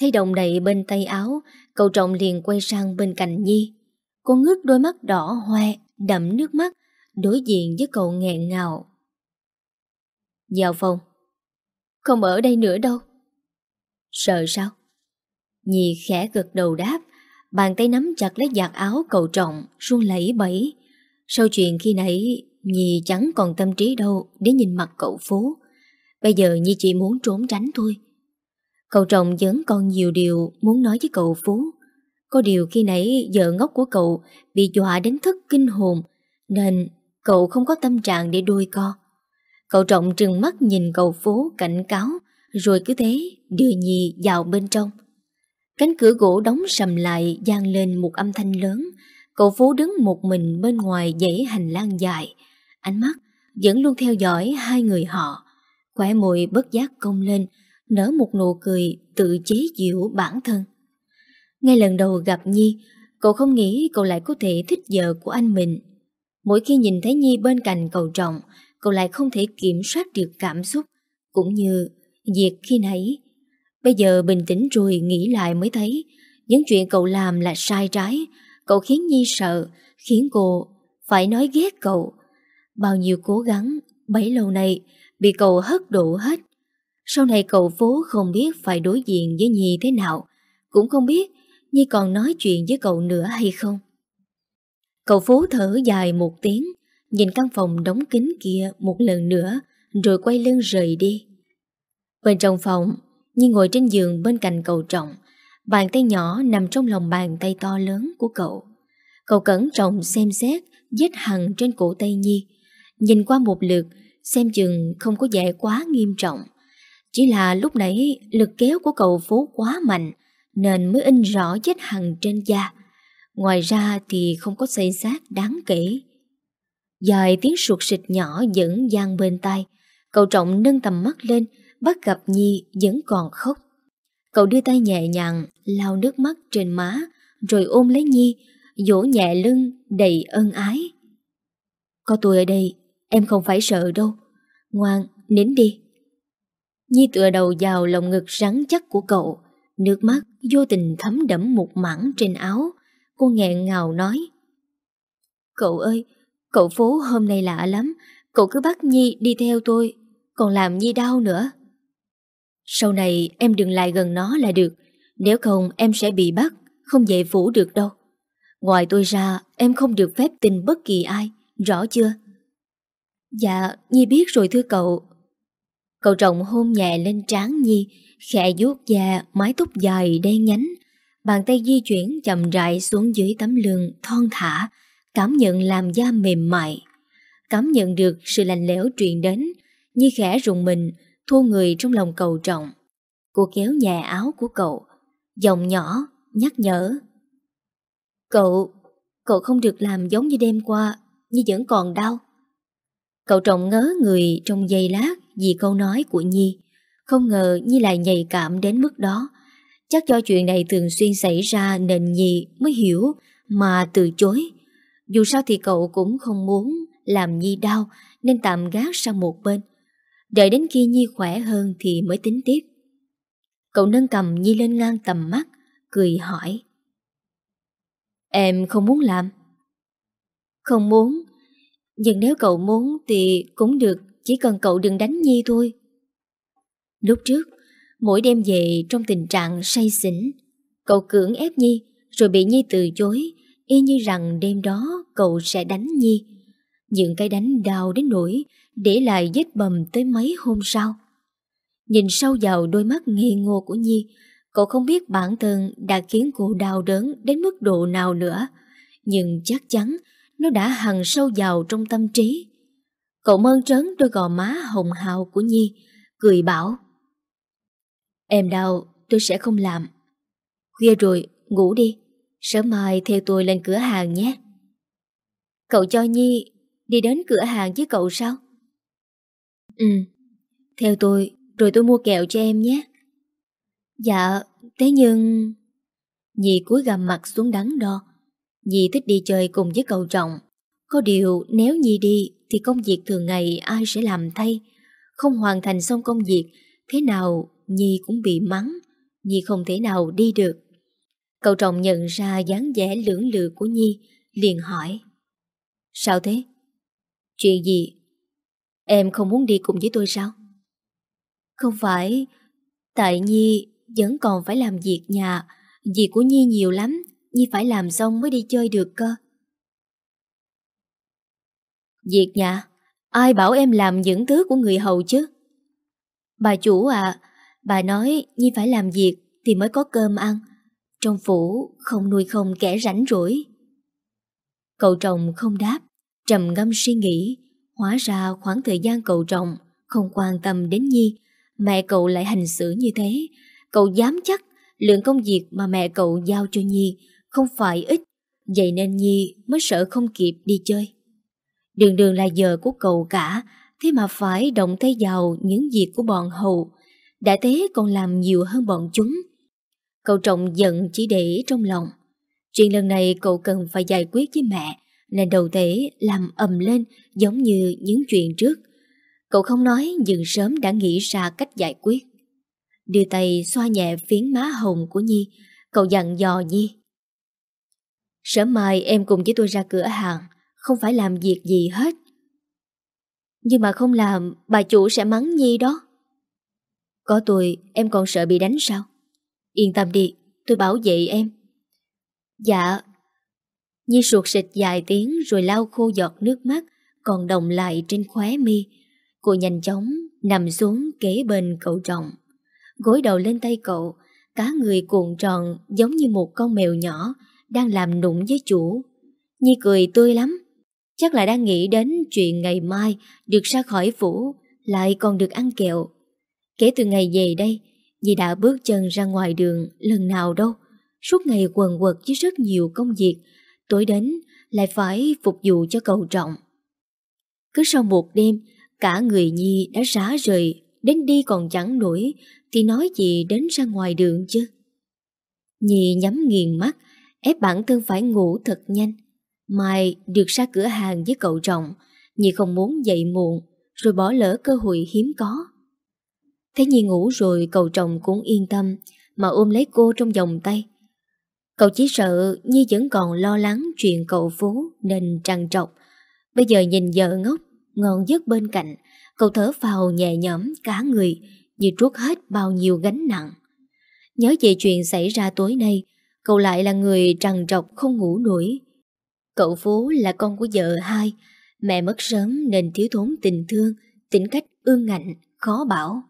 Thấy đồng đầy bên tay áo, Cậu trọng liền quay sang bên cạnh Nhi. Cô ngước đôi mắt đỏ hoe Đậm nước mắt, Đối diện với cậu nghẹn ngào. Vào phòng không ở đây nữa đâu. Sợ sao? Nhi khẽ gật đầu đáp, Bàn tay nắm chặt lấy giặt áo cậu trọng, run lẩy bẩy. Sau chuyện khi nãy, Nhi chẳng còn tâm trí đâu Để nhìn mặt cậu Phú. Bây giờ Nhi chỉ muốn trốn tránh thôi. Cậu trọng vẫn còn nhiều điều Muốn nói với cậu Phú. Có điều khi nãy vợ ngốc của cậu Bị dọa đến thức kinh hồn, Nên cậu không có tâm trạng để đôi co. Cậu trọng trừng mắt nhìn cầu phố cảnh cáo Rồi cứ thế đưa Nhi vào bên trong Cánh cửa gỗ đóng sầm lại gian lên một âm thanh lớn. Cậu phố đứng một mình bên ngoài dãy hành lang dài. Ánh mắt vẫn luôn theo dõi hai người họ. Khỏe mùi bất giác cong lên, nở một nụ cười tự chế giễu bản thân. Ngay lần đầu gặp Nhi, cậu không nghĩ cậu lại có thể thích vợ của anh mình. Mỗi khi nhìn thấy Nhi bên cạnh cậu trọng, cậu lại không thể kiểm soát được cảm xúc, cũng như việc khi nãy Bây giờ bình tĩnh rồi nghĩ lại mới thấy những chuyện cậu làm là sai trái. Cậu khiến Nhi sợ, khiến cô phải nói ghét cậu. Bao nhiêu cố gắng, bấy lâu nay bị cậu hất đổ hết. Sau này cậu phố không biết phải đối diện với Nhi thế nào, cũng không biết Nhi còn nói chuyện với cậu nữa hay không. Cậu phố thở dài một tiếng, nhìn căn phòng đóng kín kia một lần nữa, rồi quay lưng rời đi. Bên trong phòng, Nhi ngồi trên giường bên cạnh cậu trọng. Bàn tay nhỏ nằm trong lòng bàn tay to lớn của cậu. Cậu cẩn trọng xem xét Vết hằn trên cổ tay Nhi. Nhìn qua một lượt Xem chừng không có vẻ quá nghiêm trọng. Chỉ là lúc nãy Lực kéo của cậu phố quá mạnh Nên mới in rõ vết hằn trên da. Ngoài ra thì không có xây xác đáng kể. Dài tiếng sụt sịt nhỏ vẫn gian bên tai Cậu trọng nâng tầm mắt lên bắt gặp Nhi vẫn còn khóc. Cậu đưa tay nhẹ nhàng, lau nước mắt trên má, rồi ôm lấy Nhi, dỗ nhẹ lưng, đầy ân ái. Có tôi ở đây, em không phải sợ đâu. Ngoan, nín đi. Nhi tựa đầu vào lòng ngực rắn chắc của cậu, nước mắt vô tình thấm đẫm một mảng trên áo. Cô nghẹn ngào nói. Cậu ơi, cậu phố hôm nay lạ lắm, cậu cứ bắt Nhi đi theo tôi, còn làm Nhi đau nữa. Sau này em đừng lại gần nó là được. Nếu không em sẽ bị bắt Không về phủ được đâu. Ngoài tôi ra em không được phép tin bất kỳ ai. Rõ chưa? Dạ Nhi biết rồi thưa cậu. Cậu trọng hôn nhẹ lên trán Nhi Khẽ vuốt da mái tóc dài đen nhánh. Bàn tay di chuyển chậm rãi xuống dưới tấm lưng thon thả. Cảm nhận làm da mềm mại Cảm nhận được sự lạnh lẽo truyền đến Nhi khẽ rùng mình thua người trong lòng cầu trọng. Cô kéo nhà áo của cậu, giọng nhỏ, nhắc nhở. Cậu, cậu không được làm giống như đêm qua, Nhi vẫn còn đau. Cậu trọng ngớ người trong giây lát vì câu nói của Nhi. Không ngờ Nhi lại nhạy cảm đến mức đó. Chắc do chuyện này thường xuyên xảy ra nên Nhi mới hiểu mà từ chối. Dù sao thì cậu cũng không muốn làm Nhi đau nên tạm gác sang một bên. Đợi đến khi Nhi khỏe hơn thì mới tính tiếp. Cậu nâng cầm Nhi lên ngang tầm mắt, cười hỏi. Em không muốn làm? Không muốn. Nhưng nếu cậu muốn thì cũng được, chỉ cần cậu đừng đánh Nhi thôi. Lúc trước, mỗi đêm về trong tình trạng say xỉn, cậu cưỡng ép Nhi rồi bị Nhi từ chối, y như rằng đêm đó cậu sẽ đánh Nhi. Những cái đánh đau đến nỗi để lại vết bầm tới mấy hôm sau. Nhìn sâu vào đôi mắt ngây ngô của Nhi, cậu không biết bản thân đã khiến cô đau đớn đến mức độ nào nữa, nhưng chắc chắn nó đã hằn sâu vào trong tâm trí. Cậu mơn trớn đôi gò má hồng hào của Nhi, cười bảo. Em đau, tôi sẽ không làm. Khuya rồi, ngủ đi, sớm mai theo tôi lên cửa hàng nhé. Cậu cho Nhi đi đến cửa hàng với cậu sao? Ừ, theo tôi, rồi tôi mua kẹo cho em nhé. Dạ, thế nhưng... Nhi cúi gầm mặt xuống đắn đo. Nhi thích đi chơi cùng với cậu trọng. Có điều nếu Nhi đi thì công việc thường ngày ai sẽ làm thay. Không hoàn thành xong công việc, thế nào Nhi cũng bị mắng. Nhi không thể nào đi được. Cậu trọng nhận ra dáng vẻ lưỡng lự của Nhi, liền hỏi. Sao thế? Chuyện gì? Em không muốn đi cùng với tôi sao? Không phải, tại Nhi vẫn còn phải làm việc nhà, việc của Nhi nhiều lắm, Nhi phải làm xong mới đi chơi được cơ. Việc nhà? Ai bảo em làm những thứ của người hầu chứ? Bà chủ à, bà nói Nhi phải làm việc thì mới có cơm ăn. Trong phủ không nuôi không kẻ rảnh rỗi. Cậu chồng không đáp, trầm ngâm suy nghĩ. Hóa ra khoảng thời gian cậu chồng không quan tâm đến Nhi, mẹ cậu lại hành xử như thế. Cậu dám chắc lượng công việc mà mẹ cậu giao cho Nhi không phải ít, vậy nên Nhi mới sợ không kịp đi chơi. Đường đường là giờ của cậu cả, thế mà phải động tay vào những việc của bọn hầu. Đã thế còn làm nhiều hơn bọn chúng. Cậu trọng giận chỉ để trong lòng. Chuyện lần này cậu cần phải giải quyết với mẹ, nên đầu thể làm ầm lên giống như những chuyện trước. Cậu không nói nhưng sớm đã nghĩ ra cách giải quyết. Đưa tay xoa nhẹ phiến má hồng của Nhi, cậu dặn dò Nhi. Sớm mai em cùng với tôi ra cửa hàng, không phải làm việc gì hết. Nhưng mà không làm, bà chủ sẽ mắng Nhi đó. Có tôi, em còn sợ bị đánh sao? Yên tâm đi, tôi bảo vệ em. Dạ. Nhi suột xịt dài tiếng rồi lau khô giọt nước mắt còn đồng lại trên khóe mi. Cô nhanh chóng nằm xuống kế bên cậu trọng. Gối đầu lên tay cậu, cá người cuộn tròn giống như một con mèo nhỏ đang làm nụng với chủ. Nhi cười tươi lắm. Chắc là đang nghĩ đến chuyện ngày mai được ra khỏi phủ, lại còn được ăn kẹo. Kể từ ngày về đây, Dì đã bước chân ra ngoài đường lần nào đâu. Suốt ngày quần quật với rất nhiều công việc, tối đến lại phải phục vụ cho cầu trọng. Cứ sau một đêm, cả người Nhi đã rã rời, đến đi còn chẳng nổi, thì nói gì đến ra ngoài đường chứ. Nhi nhắm nghiền mắt, ép bản thân phải ngủ thật nhanh. Mai được ra cửa hàng với cậu trọng, Nhi không muốn dậy muộn, rồi bỏ lỡ cơ hội hiếm có. Thế Nhi ngủ rồi cậu chồng cũng yên tâm mà ôm lấy cô trong vòng tay. Cậu chỉ sợ Nhi vẫn còn lo lắng chuyện cậu Phú nên trằn trọc. Bây giờ nhìn vợ ngốc, ngon giấc bên cạnh, cậu thở phào nhẹ nhõm cả người như trút hết bao nhiêu gánh nặng. Nhớ về chuyện xảy ra tối nay, cậu lại là người trằn trọc không ngủ nổi. Cậu Phú là con của vợ hai, mẹ mất sớm nên thiếu thốn tình thương, tính cách ương ngạnh, khó bảo.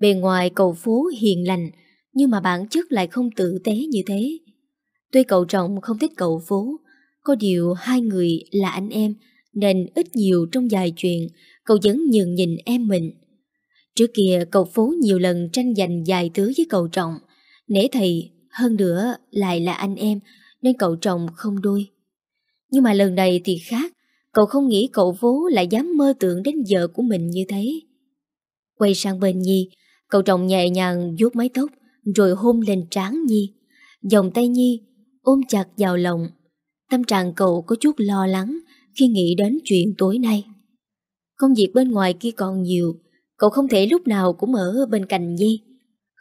Bề ngoài cậu Phú hiền lành, nhưng mà bản chất lại không tử tế như thế. Tuy cậu trọng không thích cậu Phú, có điều hai người là anh em, nên ít nhiều trong vài chuyện, cậu vẫn nhường nhìn em mình. Trước kia cậu Phú nhiều lần tranh giành dài thứ với cậu trọng, nể thầy, hơn nữa lại là anh em, nên cậu trọng không đuôi Nhưng mà lần này thì khác, cậu không nghĩ cậu Phú lại dám mơ tưởng đến vợ của mình như thế. Quay sang bên Nhi, Cậu trọng nhẹ nhàng vuốt mái tóc, Rồi hôn lên trán Nhi. Dòng tay Nhi ôm chặt vào lòng. Tâm trạng cậu có chút lo lắng Khi nghĩ đến chuyện tối nay. Công việc bên ngoài kia còn nhiều, Cậu không thể lúc nào cũng ở bên cạnh Nhi.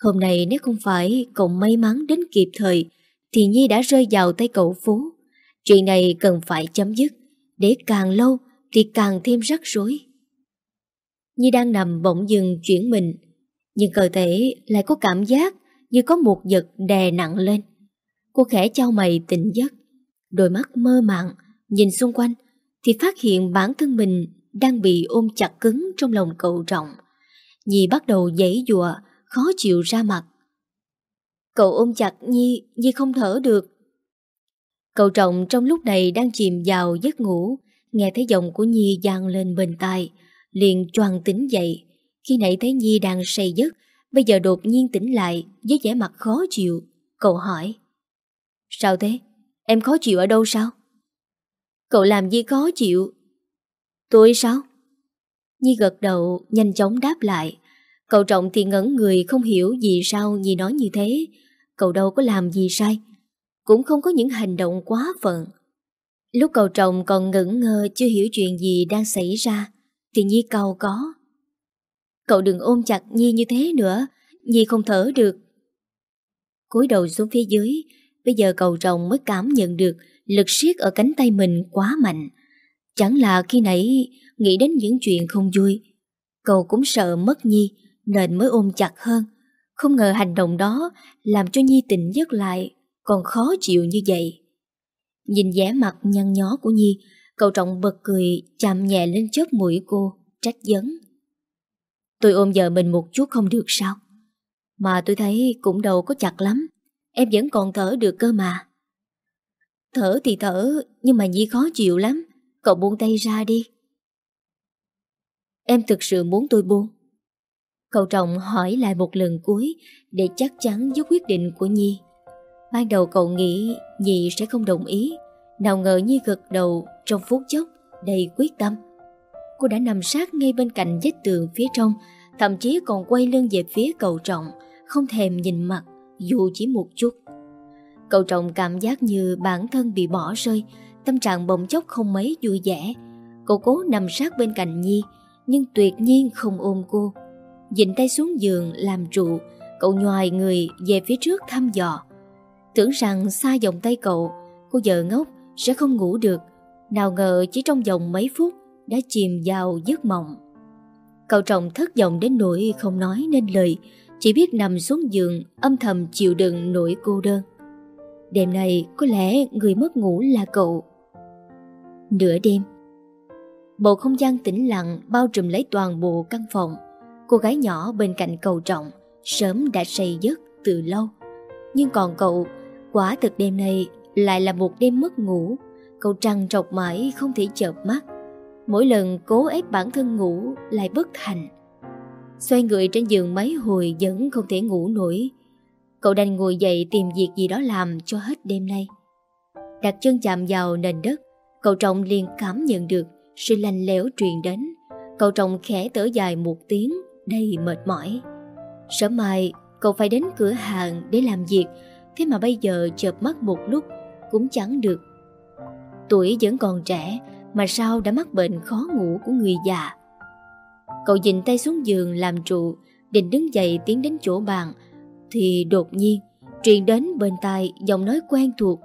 Hôm nay nếu không phải cậu may mắn đến kịp thời, Thì Nhi đã rơi vào tay cậu Phú Chuyện này cần phải chấm dứt, Để càng lâu thì càng thêm rắc rối. Nhi đang nằm bỗng dừng chuyển mình nhưng cơ thể lại có cảm giác như có một vật đè nặng lên. Cô khẽ trao mày tỉnh giấc, đôi mắt mơ màng, nhìn xung quanh thì phát hiện bản thân mình đang bị ôm chặt cứng trong lòng cậu trọng. Nhi bắt đầu giãy dùa, khó chịu ra mặt. Cậu ôm chặt Nhi, Nhi không thở được. Cậu trọng trong lúc này đang chìm vào giấc ngủ, nghe thấy giọng của Nhi vang lên bên tai, liền choàng tỉnh dậy. Khi nãy thấy Nhi đang say giấc, bây giờ đột nhiên tỉnh lại với vẻ mặt khó chịu. Cậu hỏi. Sao thế? Em khó chịu ở đâu sao? Cậu làm gì khó chịu? Tôi sao? Nhi gật đầu, nhanh chóng đáp lại. Cậu trọng thì ngẩn người không hiểu gì sao Nhi nói như thế. Cậu đâu có làm gì sai. Cũng không có những hành động quá phận. Lúc cậu chồng còn ngẩn ngơ chưa hiểu chuyện gì đang xảy ra Thì Nhi cầu có Cậu đừng ôm chặt Nhi như thế nữa. Nhi không thở được. Cúi đầu xuống phía dưới. Bây giờ cậu rồng mới cảm nhận được Lực siết ở cánh tay mình quá mạnh. Chẳng là khi nãy Nghĩ đến những chuyện không vui, Cậu cũng sợ mất Nhi, Nên mới ôm chặt hơn. Không ngờ hành động đó Làm cho Nhi tỉnh giấc lại, Còn khó chịu như vậy. Nhìn vẻ mặt nhăn nhó của Nhi, Cậu trọng bật cười Chạm nhẹ lên chớp mũi cô, Trách giấn Tôi ôm vợ mình một chút không được sao? Mà tôi thấy cũng đâu có chặt lắm. Em vẫn còn thở được cơ mà. Thở thì thở, Nhưng mà Nhi khó chịu lắm. Cậu buông tay ra đi. Em thực sự muốn tôi buông. Cậu trọng hỏi lại một lần cuối Để chắc chắn với quyết định của Nhi. Ban đầu cậu nghĩ Nhi sẽ không đồng ý. Nào ngờ Nhi gật đầu trong phút chốc Đầy quyết tâm. Cô đã nằm sát ngay bên cạnh vết tường phía trong, Thậm chí còn quay lưng về phía cậu trọng, Không thèm nhìn mặt, Dù chỉ một chút. Cậu trọng cảm giác như bản thân bị bỏ rơi, Tâm trạng bỗng chốc không mấy vui vẻ. Cậu cố nằm sát bên cạnh Nhi, Nhưng tuyệt nhiên không ôm cô. Dịnh tay xuống giường làm trụ, Cậu nhòi người về phía trước thăm dò. Tưởng rằng xa vòng tay cậu, Cô vợ ngốc sẽ không ngủ được. Nào ngờ chỉ trong vòng mấy phút đã chìm vào giấc mộng. Cậu trọng thất vọng đến nỗi không nói nên lời, Chỉ biết nằm xuống giường Âm thầm chịu đựng nỗi cô đơn. Đêm nay có lẽ người mất ngủ là cậu. Nửa đêm, Bầu không gian tĩnh lặng bao trùm lấy toàn bộ căn phòng. Cô gái nhỏ bên cạnh cầu trọng Sớm đã say giấc từ lâu. Nhưng còn cậu, Quả thực đêm nay lại là một đêm mất ngủ. Cậu trăng trọc mãi không thể chợp mắt. Mỗi lần cố ép bản thân ngủ lại bất thành. Xoay người trên giường mấy hồi vẫn không thể ngủ nổi. Cậu đành ngồi dậy tìm việc gì đó làm cho hết đêm nay. Đặt chân chạm vào nền đất, Cậu trọng liền cảm nhận được sự lành lẽo truyền đến. Cậu trọng khẽ thở dài một tiếng, đầy mệt mỏi. Sớm mai, cậu phải đến cửa hàng để làm việc, Thế mà bây giờ chợp mắt một lúc cũng chẳng được. Tuổi vẫn còn trẻ mà sao đã mắc bệnh khó ngủ của người già. Cậu dịnh tay xuống giường làm trụ, Định đứng dậy tiến đến chỗ bàn Thì đột nhiên, Truyền đến bên tai giọng nói quen thuộc.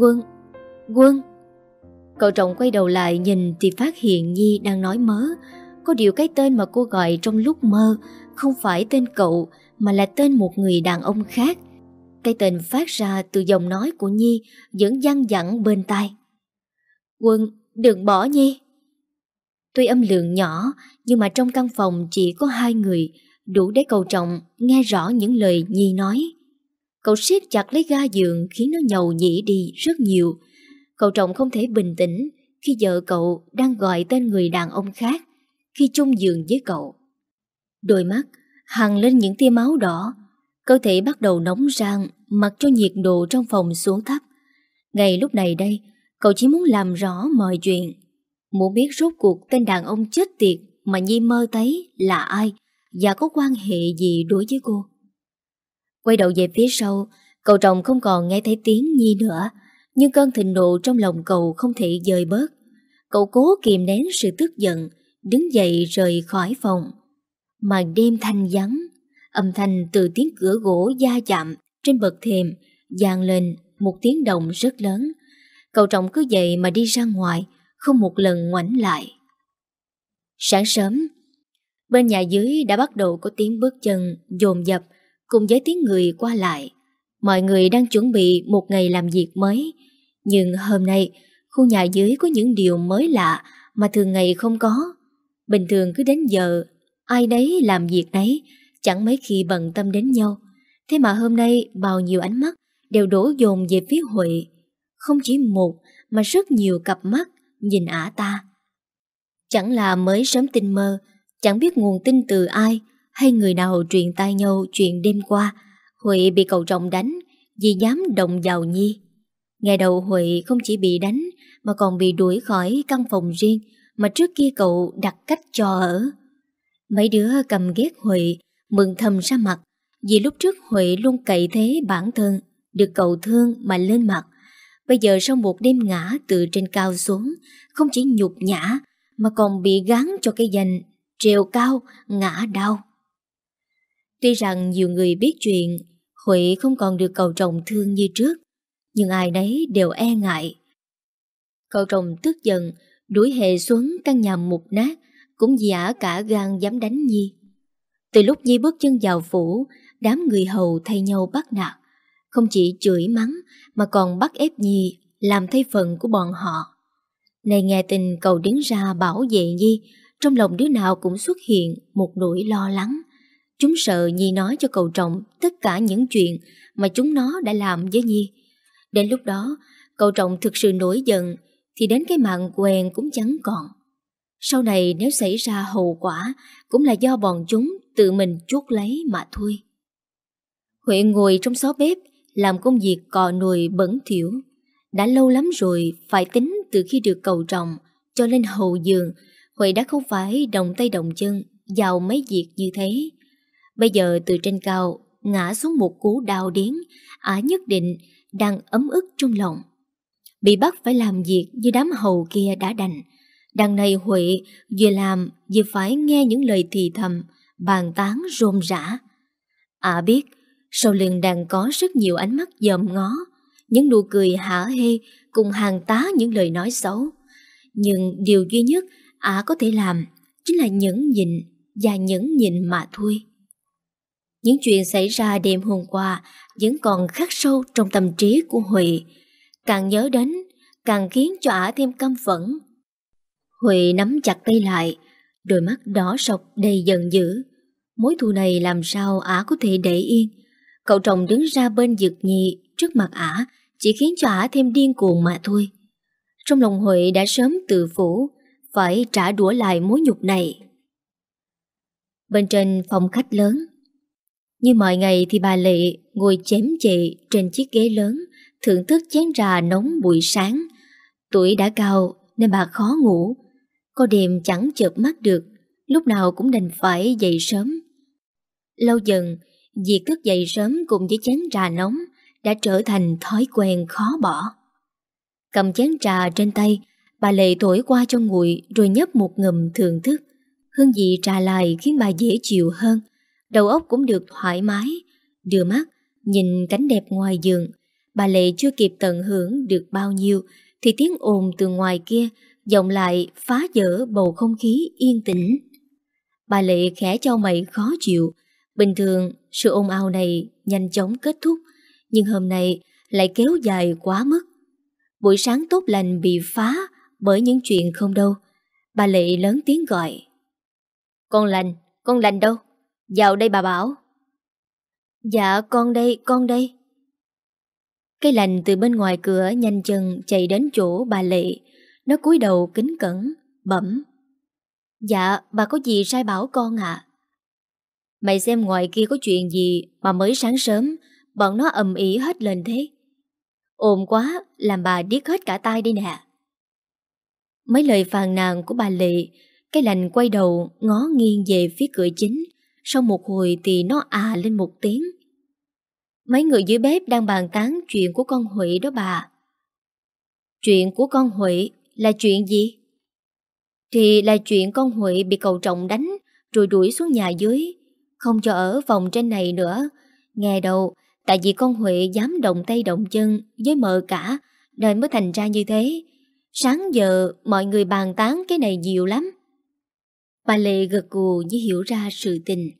Quân Quân. Cậu trọng quay đầu lại nhìn Thì phát hiện Nhi đang nói mớ. Có điều cái tên mà cô gọi trong lúc mơ Không phải tên cậu, Mà là tên một người đàn ông khác. Cái tên phát ra từ giọng nói của Nhi, Vẫn văng vẳng bên tai. Quân, đừng bỏ Nhi Tuy âm lượng nhỏ, Nhưng mà trong căn phòng chỉ có hai người, Đủ để cầu trọng, nghe rõ những lời Nhi nói. Cậu siết chặt lấy ga giường Khiến nó nhầu nhĩ đi rất nhiều. Cậu trọng không thể bình tĩnh Khi vợ cậu đang gọi tên người đàn ông khác Khi chung giường với cậu. Đôi mắt hằng lên những tia máu đỏ. Cơ thể bắt đầu nóng rang, Mặc cho nhiệt độ trong phòng xuống thấp. Ngay lúc này đây Cậu chỉ muốn làm rõ mọi chuyện. Muốn biết rốt cuộc tên đàn ông chết tiệt Mà Nhi mơ thấy là ai Và có quan hệ gì đối với cô. Quay đầu về phía sau, Cậu chồng không còn nghe thấy tiếng Nhi nữa, Nhưng cơn thịnh nộ trong lòng cậu không thể dời bớt. Cậu cố kìm nén sự tức giận, Đứng dậy rời khỏi phòng. Màn đêm thanh vắng, Âm thanh từ tiếng cửa gỗ da chạm Trên bậc thềm vang lên một tiếng động rất lớn. Cậu trọng cứ dậy mà đi ra ngoài, Không một lần ngoảnh lại. Sáng sớm, Bên nhà dưới đã bắt đầu có tiếng bước chân dồn dập Cùng với tiếng người qua lại. Mọi người đang chuẩn bị một ngày làm việc mới, Nhưng hôm nay Khu nhà dưới có những điều mới lạ Mà thường ngày không có. Bình thường cứ đến giờ, Ai đấy làm việc đấy Chẳng mấy khi bận tâm đến nhau. Thế mà hôm nay bao nhiêu ánh mắt Đều đổ dồn về phía Huệ không chỉ một mà rất nhiều cặp mắt nhìn ả ta. Chẳng là mới sớm tin mơ, chẳng biết nguồn tin từ ai hay người nào truyền tai nhau chuyện đêm qua, Huệ bị cậu trọng đánh vì dám động vào Nhi. Ngày đầu Huệ không chỉ bị đánh mà còn bị đuổi khỏi căn phòng riêng mà trước kia cậu đặt cách cho ở. Mấy đứa cầm ghét Huệ mừng thầm ra mặt vì lúc trước Huệ luôn cậy thế bản thân được cậu thương mà lên mặt Bây giờ sau một đêm ngã từ trên cao xuống, không chỉ nhục nhã mà còn bị gán cho cái danh treo cao, ngã đau. Tuy rằng nhiều người biết chuyện Huệ không còn được cầu chồng thương như trước Nhưng ai nấy đều e ngại. Cậu chồng tức giận Đuổi hệ xuống căn nhà mục nát Cũng giả cả gan dám đánh Nhi. Từ lúc Nhi bước chân vào phủ Đám người hầu thay nhau bắt nạt. Không chỉ chửi mắng Mà còn bắt ép Nhi Làm thay phần của bọn họ Này nghe tin cậu đứng ra bảo vệ Nhi Trong lòng đứa nào cũng xuất hiện Một nỗi lo lắng Chúng sợ Nhi nói cho cậu trọng tất cả những chuyện mà chúng nó đã làm với Nhi. Đến lúc đó, cậu trọng thực sự nổi giận thì đến cái mạng quen cũng chẳng còn. Sau này nếu xảy ra hậu quả cũng là do bọn chúng tự mình chuốt lấy mà thôi. Huệ ngồi trong xó bếp làm công việc cò nồi bẩn thiểu. Đã lâu lắm rồi phải tính từ khi được cầu trọng cho lên hầu giường Huệ đã không phải đồng tay đồng chân vào mấy việc như thế. Bây giờ từ trên cao ngã xuống một cú đau điến, ả nhất định đang ấm ức trong lòng. Bị bắt phải làm việc như đám hầu kia đã đành. Đằng này Huệ vừa làm vừa phải nghe những lời thì thầm, bàn tán rôm rã. Ả biết sau lưng đang có rất nhiều ánh mắt dòm ngó, những nụ cười hả hê cùng hàng tá những lời nói xấu. Nhưng điều duy nhất Ả có thể làm chính là nhẫn nhịn và nhẫn nhịn mà thôi. Những chuyện xảy ra đêm hôm qua vẫn còn khắc sâu trong tâm trí của Huệ. Càng nhớ đến, càng khiến cho ả thêm căm phẫn. Huệ nắm chặt tay lại, đôi mắt đỏ sọc đầy giận dữ. Mối thù này làm sao ả có thể để yên. Cậu chồng đứng ra bên dực nhị trước mặt ả chỉ khiến cho ả thêm điên cuồng mà thôi. Trong lòng Huệ đã sớm tự phủ, phải trả đũa lại mối nhục này. Bên trên phòng khách lớn, như mọi ngày thì bà Lệ ngồi chém chị trên chiếc ghế lớn, thưởng thức chén trà nóng buổi sáng. Tuổi đã cao nên bà khó ngủ, có đêm chẳng chợp mắt được, lúc nào cũng đành phải dậy sớm. Lâu dần, việc thức dậy sớm cùng với chén trà nóng đã trở thành thói quen khó bỏ. Cầm chén trà trên tay, bà Lệ thổi qua cho nguội rồi nhấp một ngầm thưởng thức. Hương vị trà lại khiến bà dễ chịu hơn, đầu óc cũng được thoải mái, đưa mắt, nhìn cảnh đẹp ngoài giường. Bà Lệ chưa kịp tận hưởng được bao nhiêu, thì tiếng ồn từ ngoài kia vọng lại phá vỡ bầu không khí yên tĩnh. Bà Lệ khẽ cho mày khó chịu. Bình thường, sự ồn ào này nhanh chóng kết thúc, nhưng hôm nay lại kéo dài quá mức. Buổi sáng tốt lành bị phá bởi những chuyện không đâu. Bà Lệ lớn tiếng gọi. Con lành, con lành đâu? Vào đây bà bảo. Dạ con đây, con đây. Cái lành từ bên ngoài cửa nhanh chân chạy đến chỗ bà Lệ. Nó cúi đầu kính cẩn, bẩm. Dạ, bà có gì sai bảo con ạ? Mày xem ngoài kia có chuyện gì mà mới sáng sớm bọn nó ầm ĩ hết lên thế. Ồn quá, làm bà điếc hết cả tai đi nè. Mấy lời phàn nàn của bà Lệ, cái lành quay đầu ngó nghiêng về phía cửa chính, sau một hồi thì nó à lên một tiếng. Mấy người dưới bếp đang bàn tán chuyện của con Huệ đó bà. Chuyện của con Huệ là chuyện gì? Thì là chuyện con Huệ bị cầu trọng đánh rồi đuổi xuống nhà dưới, không cho ở phòng trên này nữa. Nghe đầu, tại vì con Huệ dám động tay động chân với mợ cả nên mới thành ra như thế. Sáng giờ mọi người bàn tán cái này nhiều lắm. Bà Lệ gật gù như hiểu ra sự tình.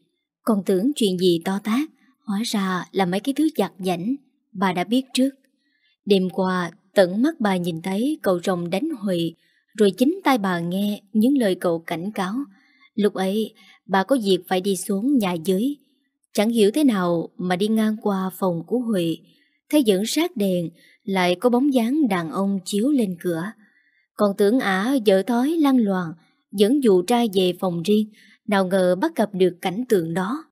Còn tưởng chuyện gì to tác, hóa ra là mấy cái thứ giặt giảnh, bà đã biết trước. Đêm qua, tận mắt bà nhìn thấy cậu rồng đánh Huệ, rồi chính tay bà nghe những lời cậu cảnh cáo. Lúc ấy, bà có việc phải đi xuống nhà dưới. Chẳng hiểu thế nào mà đi ngang qua phòng của Huệ, thấy dẫn sát đèn, lại có bóng dáng đàn ông chiếu lên cửa. Còn tưởng ả dở thói lăn loàn, dẫn dụ trai về phòng riêng, nào ngờ bắt gặp được cảnh tượng đó.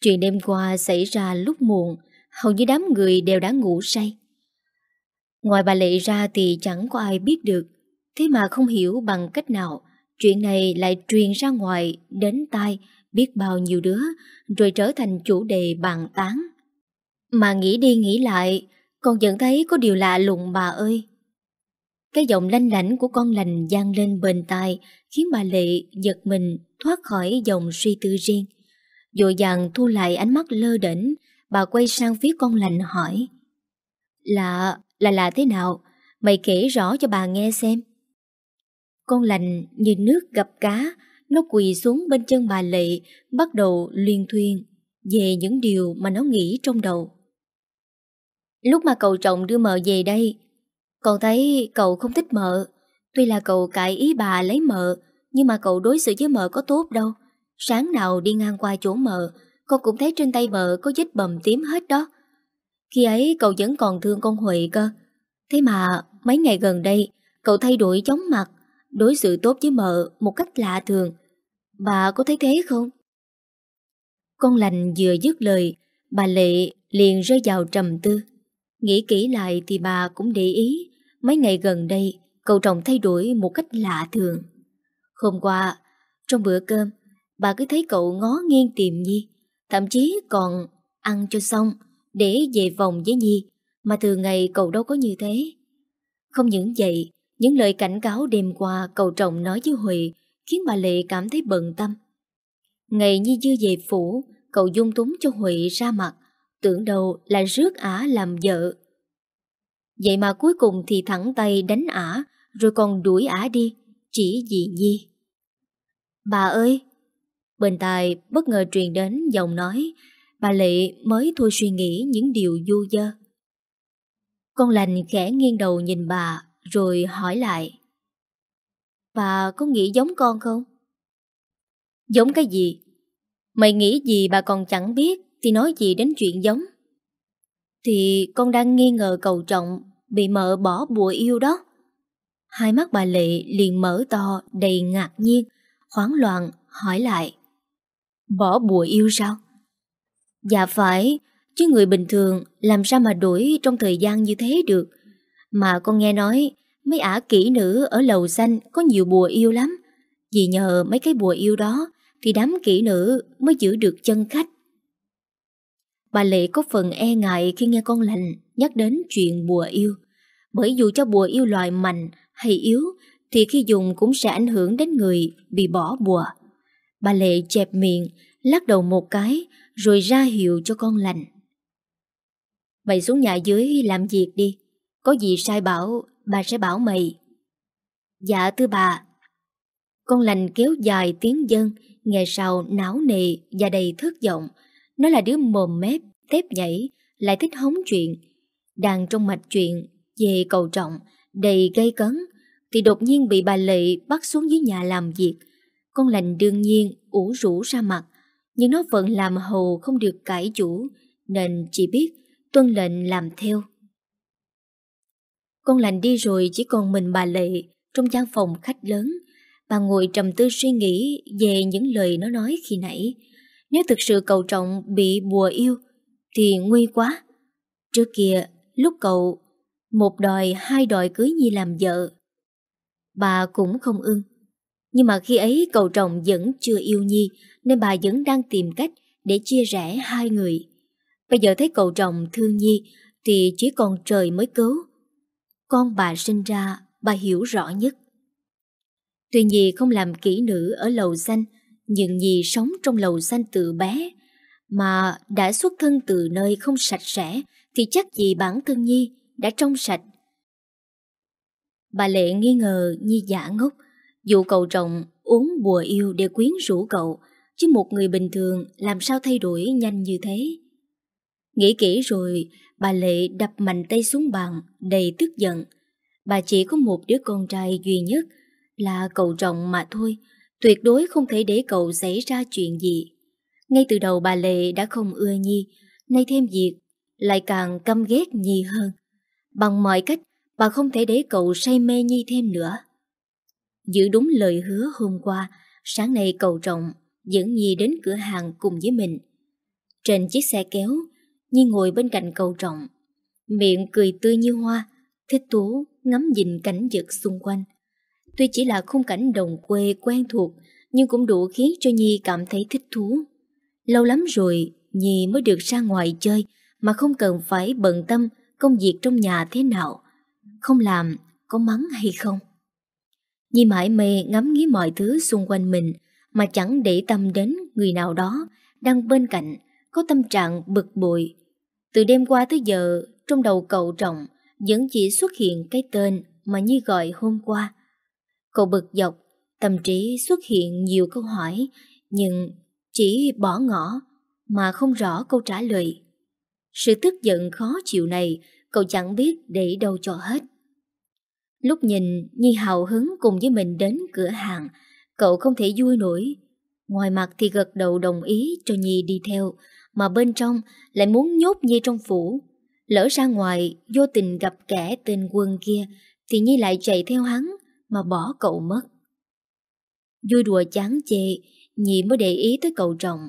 Chuyện đêm qua xảy ra lúc muộn, hầu như đám người đều đã ngủ say. Ngoài bà Lệ ra thì chẳng có ai biết được, thế mà không hiểu bằng cách nào chuyện này lại truyền ra ngoài đến tai biết bao nhiêu đứa rồi trở thành chủ đề bàn tán. Mà nghĩ đi nghĩ lại, Con vẫn thấy có điều lạ lùng bà ơi. Cái giọng lanh lảnh của con lành gian lên bên tai khiến bà Lệ giật mình thoát khỏi dòng suy tư riêng. Dội dàng thu lại ánh mắt lơ đỉnh, bà quay sang phía con lành hỏi. Là, là là thế nào? Mày kể rõ cho bà nghe xem. Con lành như nước gặp cá, nó quỳ xuống bên chân bà Lệ, bắt đầu liên thuyên về những điều mà nó nghĩ trong đầu. Lúc mà cậu trọng đưa mợ về đây, con thấy cậu không thích mợ. Tuy là cậu cãi ý bà lấy mợ, nhưng mà cậu đối xử với mợ có tốt đâu. Sáng nào đi ngang qua chỗ mợ, con cũng thấy trên tay mợ có vết bầm tím hết đó. Khi ấy cậu vẫn còn thương con Huệ cơ. Thế mà mấy ngày gần đây, cậu thay đổi chóng mặt, đối xử tốt với mợ một cách lạ thường. Bà có thấy thế không? Con lành vừa dứt lời, bà Lệ liền rơi vào trầm tư. Nghĩ kỹ lại thì bà cũng để ý, mấy ngày gần đây cậu chồng thay đổi một cách lạ thường. Hôm qua, trong bữa cơm, bà cứ thấy cậu ngó nghiêng tìm Nhi, thậm chí còn ăn cho xong để về vòng với Nhi, mà từ ngày cậu đâu có như thế. Không những vậy, những lời cảnh cáo đêm qua cậu chồng nói với Huệ khiến bà Lệ cảm thấy bận tâm. Ngày Nhi Dư về phủ, cậu dung túng cho Huệ ra mặt, tưởng đầu là rước ả làm vợ. Vậy mà cuối cùng thì thẳng tay đánh ả, rồi còn đuổi ả đi, chỉ vì Nhi. Bà ơi! Bên tai bất ngờ truyền đến giọng nói, bà Lệ mới thôi suy nghĩ những điều du dơ. Con lành khẽ nghiêng đầu nhìn bà, rồi hỏi lại. Bà có nghĩ giống con không? Giống cái gì? Mày nghĩ gì bà còn chẳng biết Thì nói gì đến chuyện giống Thì con đang nghi ngờ cầu trọng, Bị mợ bỏ bùa yêu đó Hai mắt bà Lệ liền mở to, Đầy ngạc nhiên, Hoảng loạn, hỏi lại Bỏ bùa yêu sao Dạ phải, Chứ người bình thường làm sao mà đuổi Trong thời gian như thế được mà con nghe nói Mấy ả kỹ nữ ở lầu xanh Có nhiều bùa yêu lắm Vì nhờ mấy cái bùa yêu đó thì đám kỹ nữ mới giữ được chân khách. Bà Lệ có phần e ngại khi nghe con lành nhắc đến chuyện bùa yêu. Bởi dù cho bùa yêu loại mạnh hay yếu thì khi dùng cũng sẽ ảnh hưởng đến người bị bỏ bùa. Bà Lệ chẹp miệng, lắc đầu một cái rồi ra hiệu cho con lành. Mày xuống nhà dưới làm việc đi. Có gì sai bảo, bà sẽ bảo mày. Dạ thưa bà. Con lành kéo dài tiếng dân ngày sau náo nề và đầy thất vọng Nó là đứa mồm mép, tép nhảy Lại thích hóng chuyện Đang trong mạch chuyện Về cầu trọng Đầy gây cấn Thì đột nhiên bị bà Lệ bắt xuống dưới nhà làm việc Con lành đương nhiên ủ rũ ra mặt Nhưng nó vẫn làm hầu không được cải chủ Nên chỉ biết tuân lệnh làm theo con lành đi rồi chỉ còn mình bà Lệ Trong gian phòng khách lớn Bà ngồi trầm tư suy nghĩ về những lời nó nói khi nãy. Nếu thực sự cậu trọng bị bùa yêu, thì nguy quá. Trước kia, lúc cậu một đòi hai đòi cưới Nhi làm vợ, bà cũng không ưng. Nhưng mà khi ấy cậu trọng vẫn chưa yêu Nhi, nên bà vẫn đang tìm cách để chia rẽ hai người. Bây giờ thấy cậu trọng thương Nhi, thì chỉ còn trời mới cứu. Con bà sinh ra, bà hiểu rõ nhất. Tuy Nhi không làm kỹ nữ ở lầu xanh, nhưng Nhi sống trong lầu xanh từ bé, mà đã xuất thân từ nơi không sạch sẽ, thì chắc gì bản thân Nhi đã trong sạch. Bà Lệ nghi ngờ Nhi giả ngốc, dù cậu trọng uống bùa yêu để quyến rũ cậu, chứ một người bình thường làm sao thay đổi nhanh như thế. Nghĩ kỹ rồi, bà Lệ đập mạnh tay xuống bàn, đầy tức giận. Bà chỉ có một đứa con trai duy nhất, là cậu trọng mà thôi, tuyệt đối không thể để cậu xảy ra chuyện gì. Ngay từ đầu bà Lệ đã không ưa Nhi, nay thêm việc, lại càng căm ghét Nhi hơn. Bằng mọi cách, bà không thể để cậu say mê Nhi thêm nữa. Giữ đúng lời hứa hôm qua, sáng nay cậu trọng dẫn Nhi đến cửa hàng cùng với mình. Trên chiếc xe kéo, Nhi ngồi bên cạnh cầu trọng, miệng cười tươi như hoa, thích thú ngắm nhìn cảnh vật xung quanh. Tuy chỉ là khung cảnh đồng quê quen thuộc, nhưng cũng đủ khiến cho Nhi cảm thấy thích thú. Lâu lắm rồi, Nhi mới được ra ngoài chơi, mà không cần phải bận tâm công việc trong nhà thế nào, không làm có mắng hay không. Nhi mãi mê ngắm nghĩ mọi thứ xung quanh mình mà chẳng để tâm đến người nào đó đang bên cạnh có tâm trạng bực bội. Từ đêm qua tới giờ, trong đầu cậu trọng vẫn chỉ xuất hiện cái tên mà Nhi gọi hôm qua. Cậu bực dọc, tâm trí xuất hiện nhiều câu hỏi, nhưng chỉ bỏ ngỏ mà không rõ câu trả lời. Sự tức giận khó chịu này cậu chẳng biết để đâu cho hết. Lúc nhìn Nhi hào hứng cùng với mình đến cửa hàng, cậu không thể vui nổi. Ngoài mặt thì gật đầu đồng ý cho Nhi đi theo, mà bên trong lại muốn nhốt Nhi trong phủ. Lỡ ra ngoài, vô tình gặp kẻ tên quân kia, thì Nhi lại chạy theo hắn, mà bỏ cậu mất. Vui đùa chán chê, Nhi mới để ý tới cậu trọng.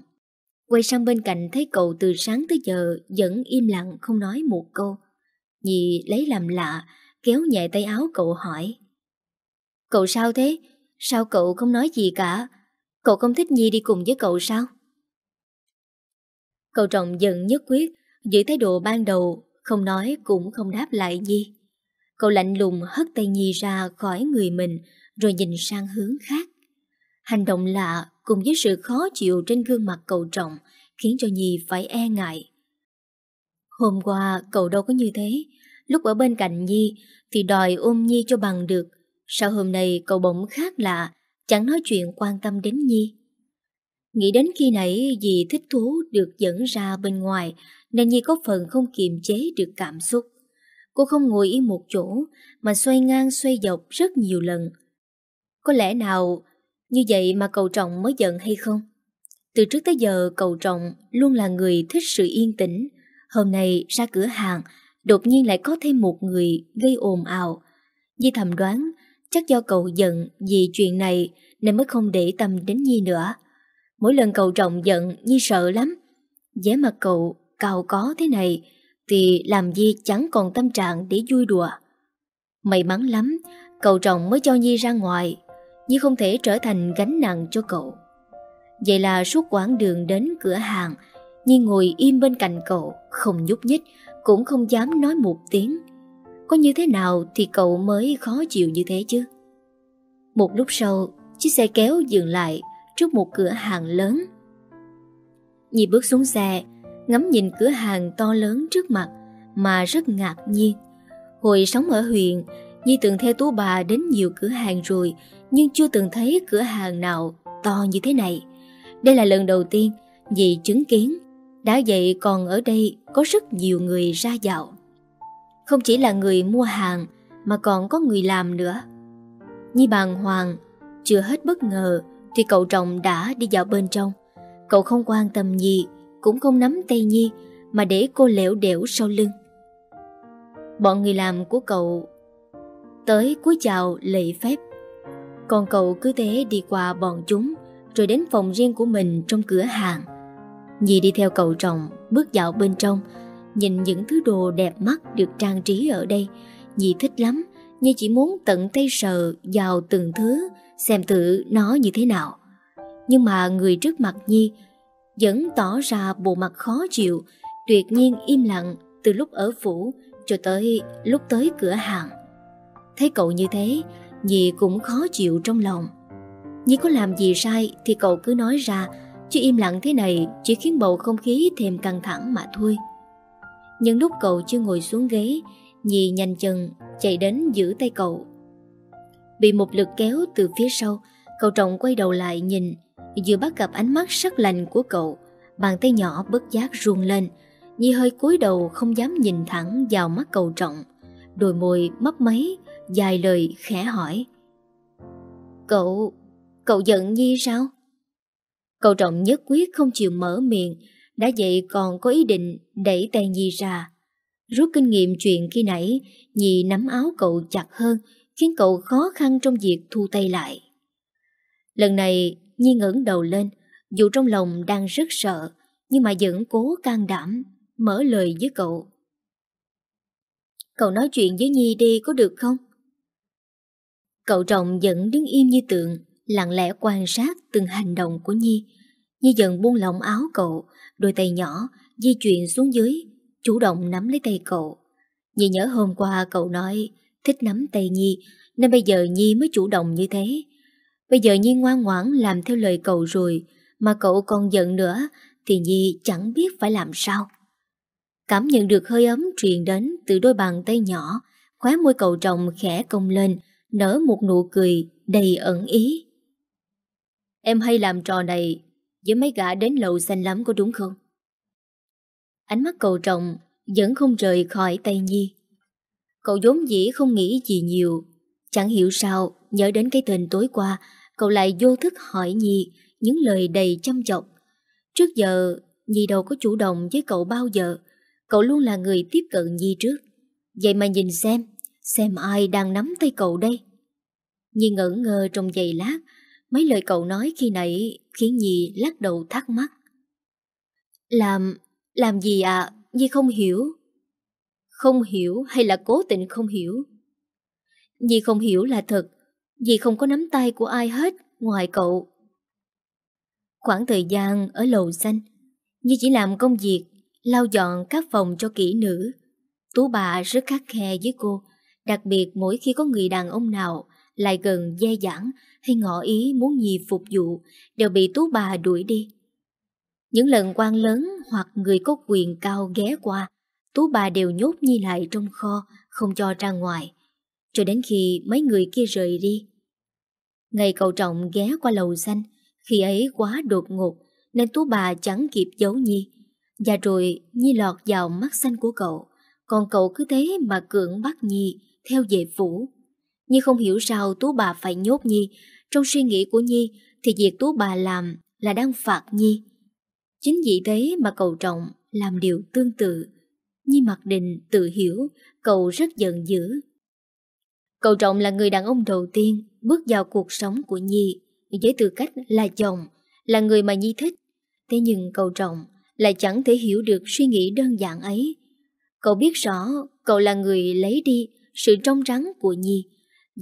Quay sang bên cạnh thấy cậu từ sáng tới giờ vẫn im lặng không nói một câu. Nhi lấy làm lạ, kéo nhẹ tay áo cậu hỏi. Cậu sao thế? Sao cậu không nói gì cả? Cậu không thích Nhi đi cùng với cậu sao? Cậu trọng giận nhất quyết, giữ thái độ ban đầu, không nói cũng không đáp lại Nhi. Cậu lạnh lùng hất tay Nhi ra khỏi người mình, rồi nhìn sang hướng khác. Hành động lạ cùng với sự khó chịu trên gương mặt cậu trọng khiến cho Nhi phải e ngại. Hôm qua cậu đâu có như thế, lúc ở bên cạnh Nhi thì đòi ôm Nhi cho bằng được. Sao hôm nay cậu bỗng khác lạ, chẳng nói chuyện quan tâm đến Nhi. Nghĩ đến khi nãy dì thích thú được dẫn ra bên ngoài nên Nhi có phần không kiềm chế được cảm xúc. Cô không ngồi yên một chỗ mà xoay ngang xoay dọc rất nhiều lần. Có lẽ nào như vậy mà cậu trọng mới giận hay không? Từ trước tới giờ cậu trọng luôn là người thích sự yên tĩnh. Hôm nay ra cửa hàng đột nhiên lại có thêm một người gây ồn ào. Di thầm đoán, chắc do cậu giận vì chuyện này nên mới không để tâm đến Nhi nữa. Mỗi lần cậu trọng giận, Nhi sợ lắm. vẻ mặt cậu cao có thế này thì làm Nhi chẳng còn tâm trạng để vui đùa. May mắn lắm, cậu trọng mới cho Nhi ra ngoài, Nhi không thể trở thành gánh nặng cho cậu. Vậy là suốt quãng đường đến cửa hàng, Nhi ngồi im bên cạnh cậu, không nhúc nhích, cũng không dám nói một tiếng. Có như thế nào thì cậu mới khó chịu như thế chứ? Một lúc sau, chiếc xe kéo dừng lại trước một cửa hàng lớn. Nhi bước xuống xe, ngắm nhìn cửa hàng to lớn trước mặt mà rất ngạc nhiên. Hồi sống ở huyện, Nhi từng theo tú bà đến nhiều cửa hàng rồi nhưng chưa từng thấy cửa hàng nào to như thế này. Đây là lần đầu tiên Nhi chứng kiến đã vậy còn ở đây có rất nhiều người ra dạo. Không chỉ là người mua hàng mà còn có người làm nữa. Nhi bàng hoàng, chưa hết bất ngờ thì cậu trọng đã đi vào bên trong. Cậu không quan tâm gì, cũng không nắm tay Nhi mà để cô lẻo đẻo sau lưng. Bọn người làm của cậu tới cúi chào lệ phép. Còn cậu cứ thế đi qua bọn chúng rồi đến phòng riêng của mình trong cửa hàng. Nhi đi theo cậu chồng bước vào bên trong Nhìn những thứ đồ đẹp mắt được trang trí ở đây. Nhi thích lắm Nhi chỉ muốn tận tay sờ vào từng thứ, Xem thử nó như thế nào. Nhưng mà người trước mặt Nhi Vẫn tỏ ra bộ mặt khó chịu, Tuyệt nhiên im lặng Từ lúc ở phủ Cho tới lúc tới cửa hàng. Thấy cậu như thế, Nhi cũng khó chịu trong lòng. Nhi có làm gì sai Thì cậu cứ nói ra, Chứ im lặng thế này chỉ khiến bầu không khí thêm căng thẳng mà thôi. Nhưng lúc cậu chưa ngồi xuống ghế, Nhi nhanh chân chạy đến giữ tay cậu. Bị một lực kéo từ phía sau, cậu trọng quay đầu lại nhìn, vừa bắt gặp ánh mắt sắc lạnh của cậu, bàn tay nhỏ bất giác ruông lên. Nhi hơi cúi đầu không dám nhìn thẳng vào mắt cậu trọng, đôi môi mấp máy, dài lời khẽ hỏi. Cậu, cậu giận Nhi sao? Cậu trọng nhất quyết không chịu mở miệng, đã vậy còn có ý định đẩy tay Nhi ra. Rút kinh nghiệm chuyện khi nãy, Nhi nắm áo cậu chặt hơn, khiến cậu khó khăn trong việc thu tay lại. Lần này, Nhi ngẩng đầu lên, dù trong lòng đang rất sợ, nhưng mà vẫn cố can đảm, mở lời với cậu. Cậu nói chuyện với Nhi đi có được không? Cậu trọng vẫn đứng im như tượng, lặng lẽ quan sát từng hành động của Nhi. Nhi dần buông lỏng áo cậu, đôi tay nhỏ di chuyển xuống dưới, chủ động nắm lấy tay cậu. Nhi nhớ hôm qua cậu nói thích nắm tay Nhi, nên bây giờ Nhi mới chủ động như thế. Bây giờ Nhi ngoan ngoãn làm theo lời cậu rồi, mà cậu còn giận nữa, thì Nhi chẳng biết phải làm sao. Cảm nhận được hơi ấm truyền đến từ đôi bàn tay nhỏ, khóe môi cậu chồng khẽ cong lên, nở một nụ cười đầy ẩn ý. Em hay làm trò này với mấy gã đến lầu xanh lắm có đúng không? Ánh mắt cậu trọng vẫn không rời khỏi tay Nhi. Cậu vốn dĩ không nghĩ gì nhiều, chẳng hiểu sao nhớ đến cái tên tối qua, cậu lại vô thức hỏi Nhi những lời đầy chăm chọc. Trước giờ, Nhi đâu có chủ động với cậu bao giờ, cậu luôn là người tiếp cận Nhi trước. Vậy mà nhìn xem, xem ai đang nắm tay cậu đây. Nhi ngẩn ngơ trong giây lát, mấy lời cậu nói khi nãy khiến Nhi lắc đầu thắc mắc. Làm, làm gì ạ? À? Nhi không hiểu. Không hiểu hay là cố tình không hiểu? Nhi không hiểu là thật, Nhi không có nắm tay của ai hết ngoài cậu. Khoảng thời gian ở lầu xanh, Nhi chỉ làm công việc, lau dọn các phòng cho kỹ nữ. Tú bà rất khắc khe với cô, đặc biệt mỗi khi có người đàn ông nào lại gần dây dẳng hay ngỏ ý muốn gì phục vụ đều bị Tú bà đuổi đi. Những lần quan lớn hoặc người có quyền cao ghé qua, Tú bà đều nhốt Nhi lại trong kho, không cho ra ngoài, cho đến khi mấy người kia rời đi. Ngày cậu trọng ghé qua lầu xanh, khi ấy quá đột ngột nên Tú bà chẳng kịp giấu Nhi. Và rồi Nhi lọt vào mắt xanh của cậu, còn cậu cứ thế mà cưỡng bắt Nhi theo về phủ. Nhi không hiểu sao Tú bà phải nhốt Nhi, trong suy nghĩ của Nhi thì việc Tú bà làm là đang phạt Nhi. Chính vì thế mà cậu trọng làm điều tương tự. Nhi mặc định tự hiểu cậu rất giận dữ. Cậu trọng là người đàn ông đầu tiên bước vào cuộc sống của Nhi với tư cách là chồng, là người mà Nhi thích. Thế nhưng cậu trọng lại chẳng thể hiểu được suy nghĩ đơn giản ấy. Cậu biết rõ cậu là người lấy đi sự trong trắng của Nhi.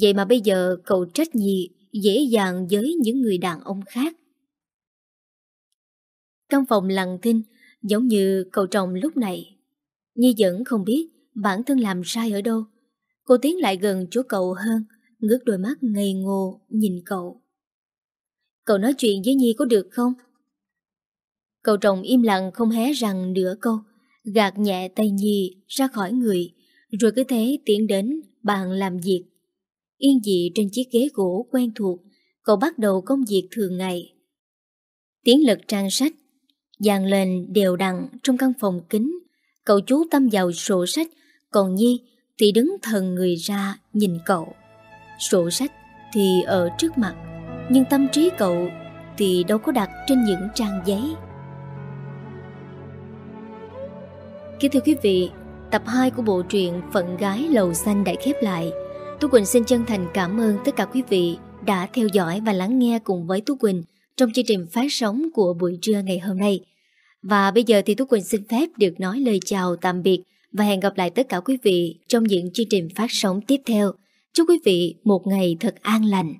Vậy mà bây giờ cậu trách Nhi dễ dàng với những người đàn ông khác. Căn phòng lặng thinh giống như cậu chồng lúc này. Nhi vẫn không biết bản thân làm sai ở đâu. Cô tiến lại gần chỗ cậu hơn, ngước đôi mắt ngây ngô nhìn cậu. Cậu nói chuyện với Nhi có được không? Cậu chồng im lặng không hé răng nửa câu, gạt nhẹ tay Nhi ra khỏi người, rồi cứ thế tiến đến bàn làm việc. Yên dị trên chiếc ghế gỗ quen thuộc, cậu bắt đầu công việc thường ngày. Tiến lật trang sách, dàn lên đều đặn trong căn phòng kính, cậu chú tâm vào sổ sách, còn Nhi thì đứng thần người ra nhìn cậu. Sổ sách thì ở trước mặt, nhưng tâm trí cậu thì đâu có đặt trên những trang giấy. Kính thưa quý vị, tập 2 của bộ truyện Phận Gái Lầu Xanh đã khép lại. Tú Quỳnh xin chân thành cảm ơn tất cả quý vị đã theo dõi và lắng nghe cùng với Tú Quỳnh trong chương trình phát sóng của buổi trưa ngày hôm nay. Và bây giờ thì Tú Quỳnh xin phép được nói lời chào tạm biệt và hẹn gặp lại tất cả quý vị trong những chương trình phát sóng tiếp theo. Chúc quý vị một ngày thật an lành.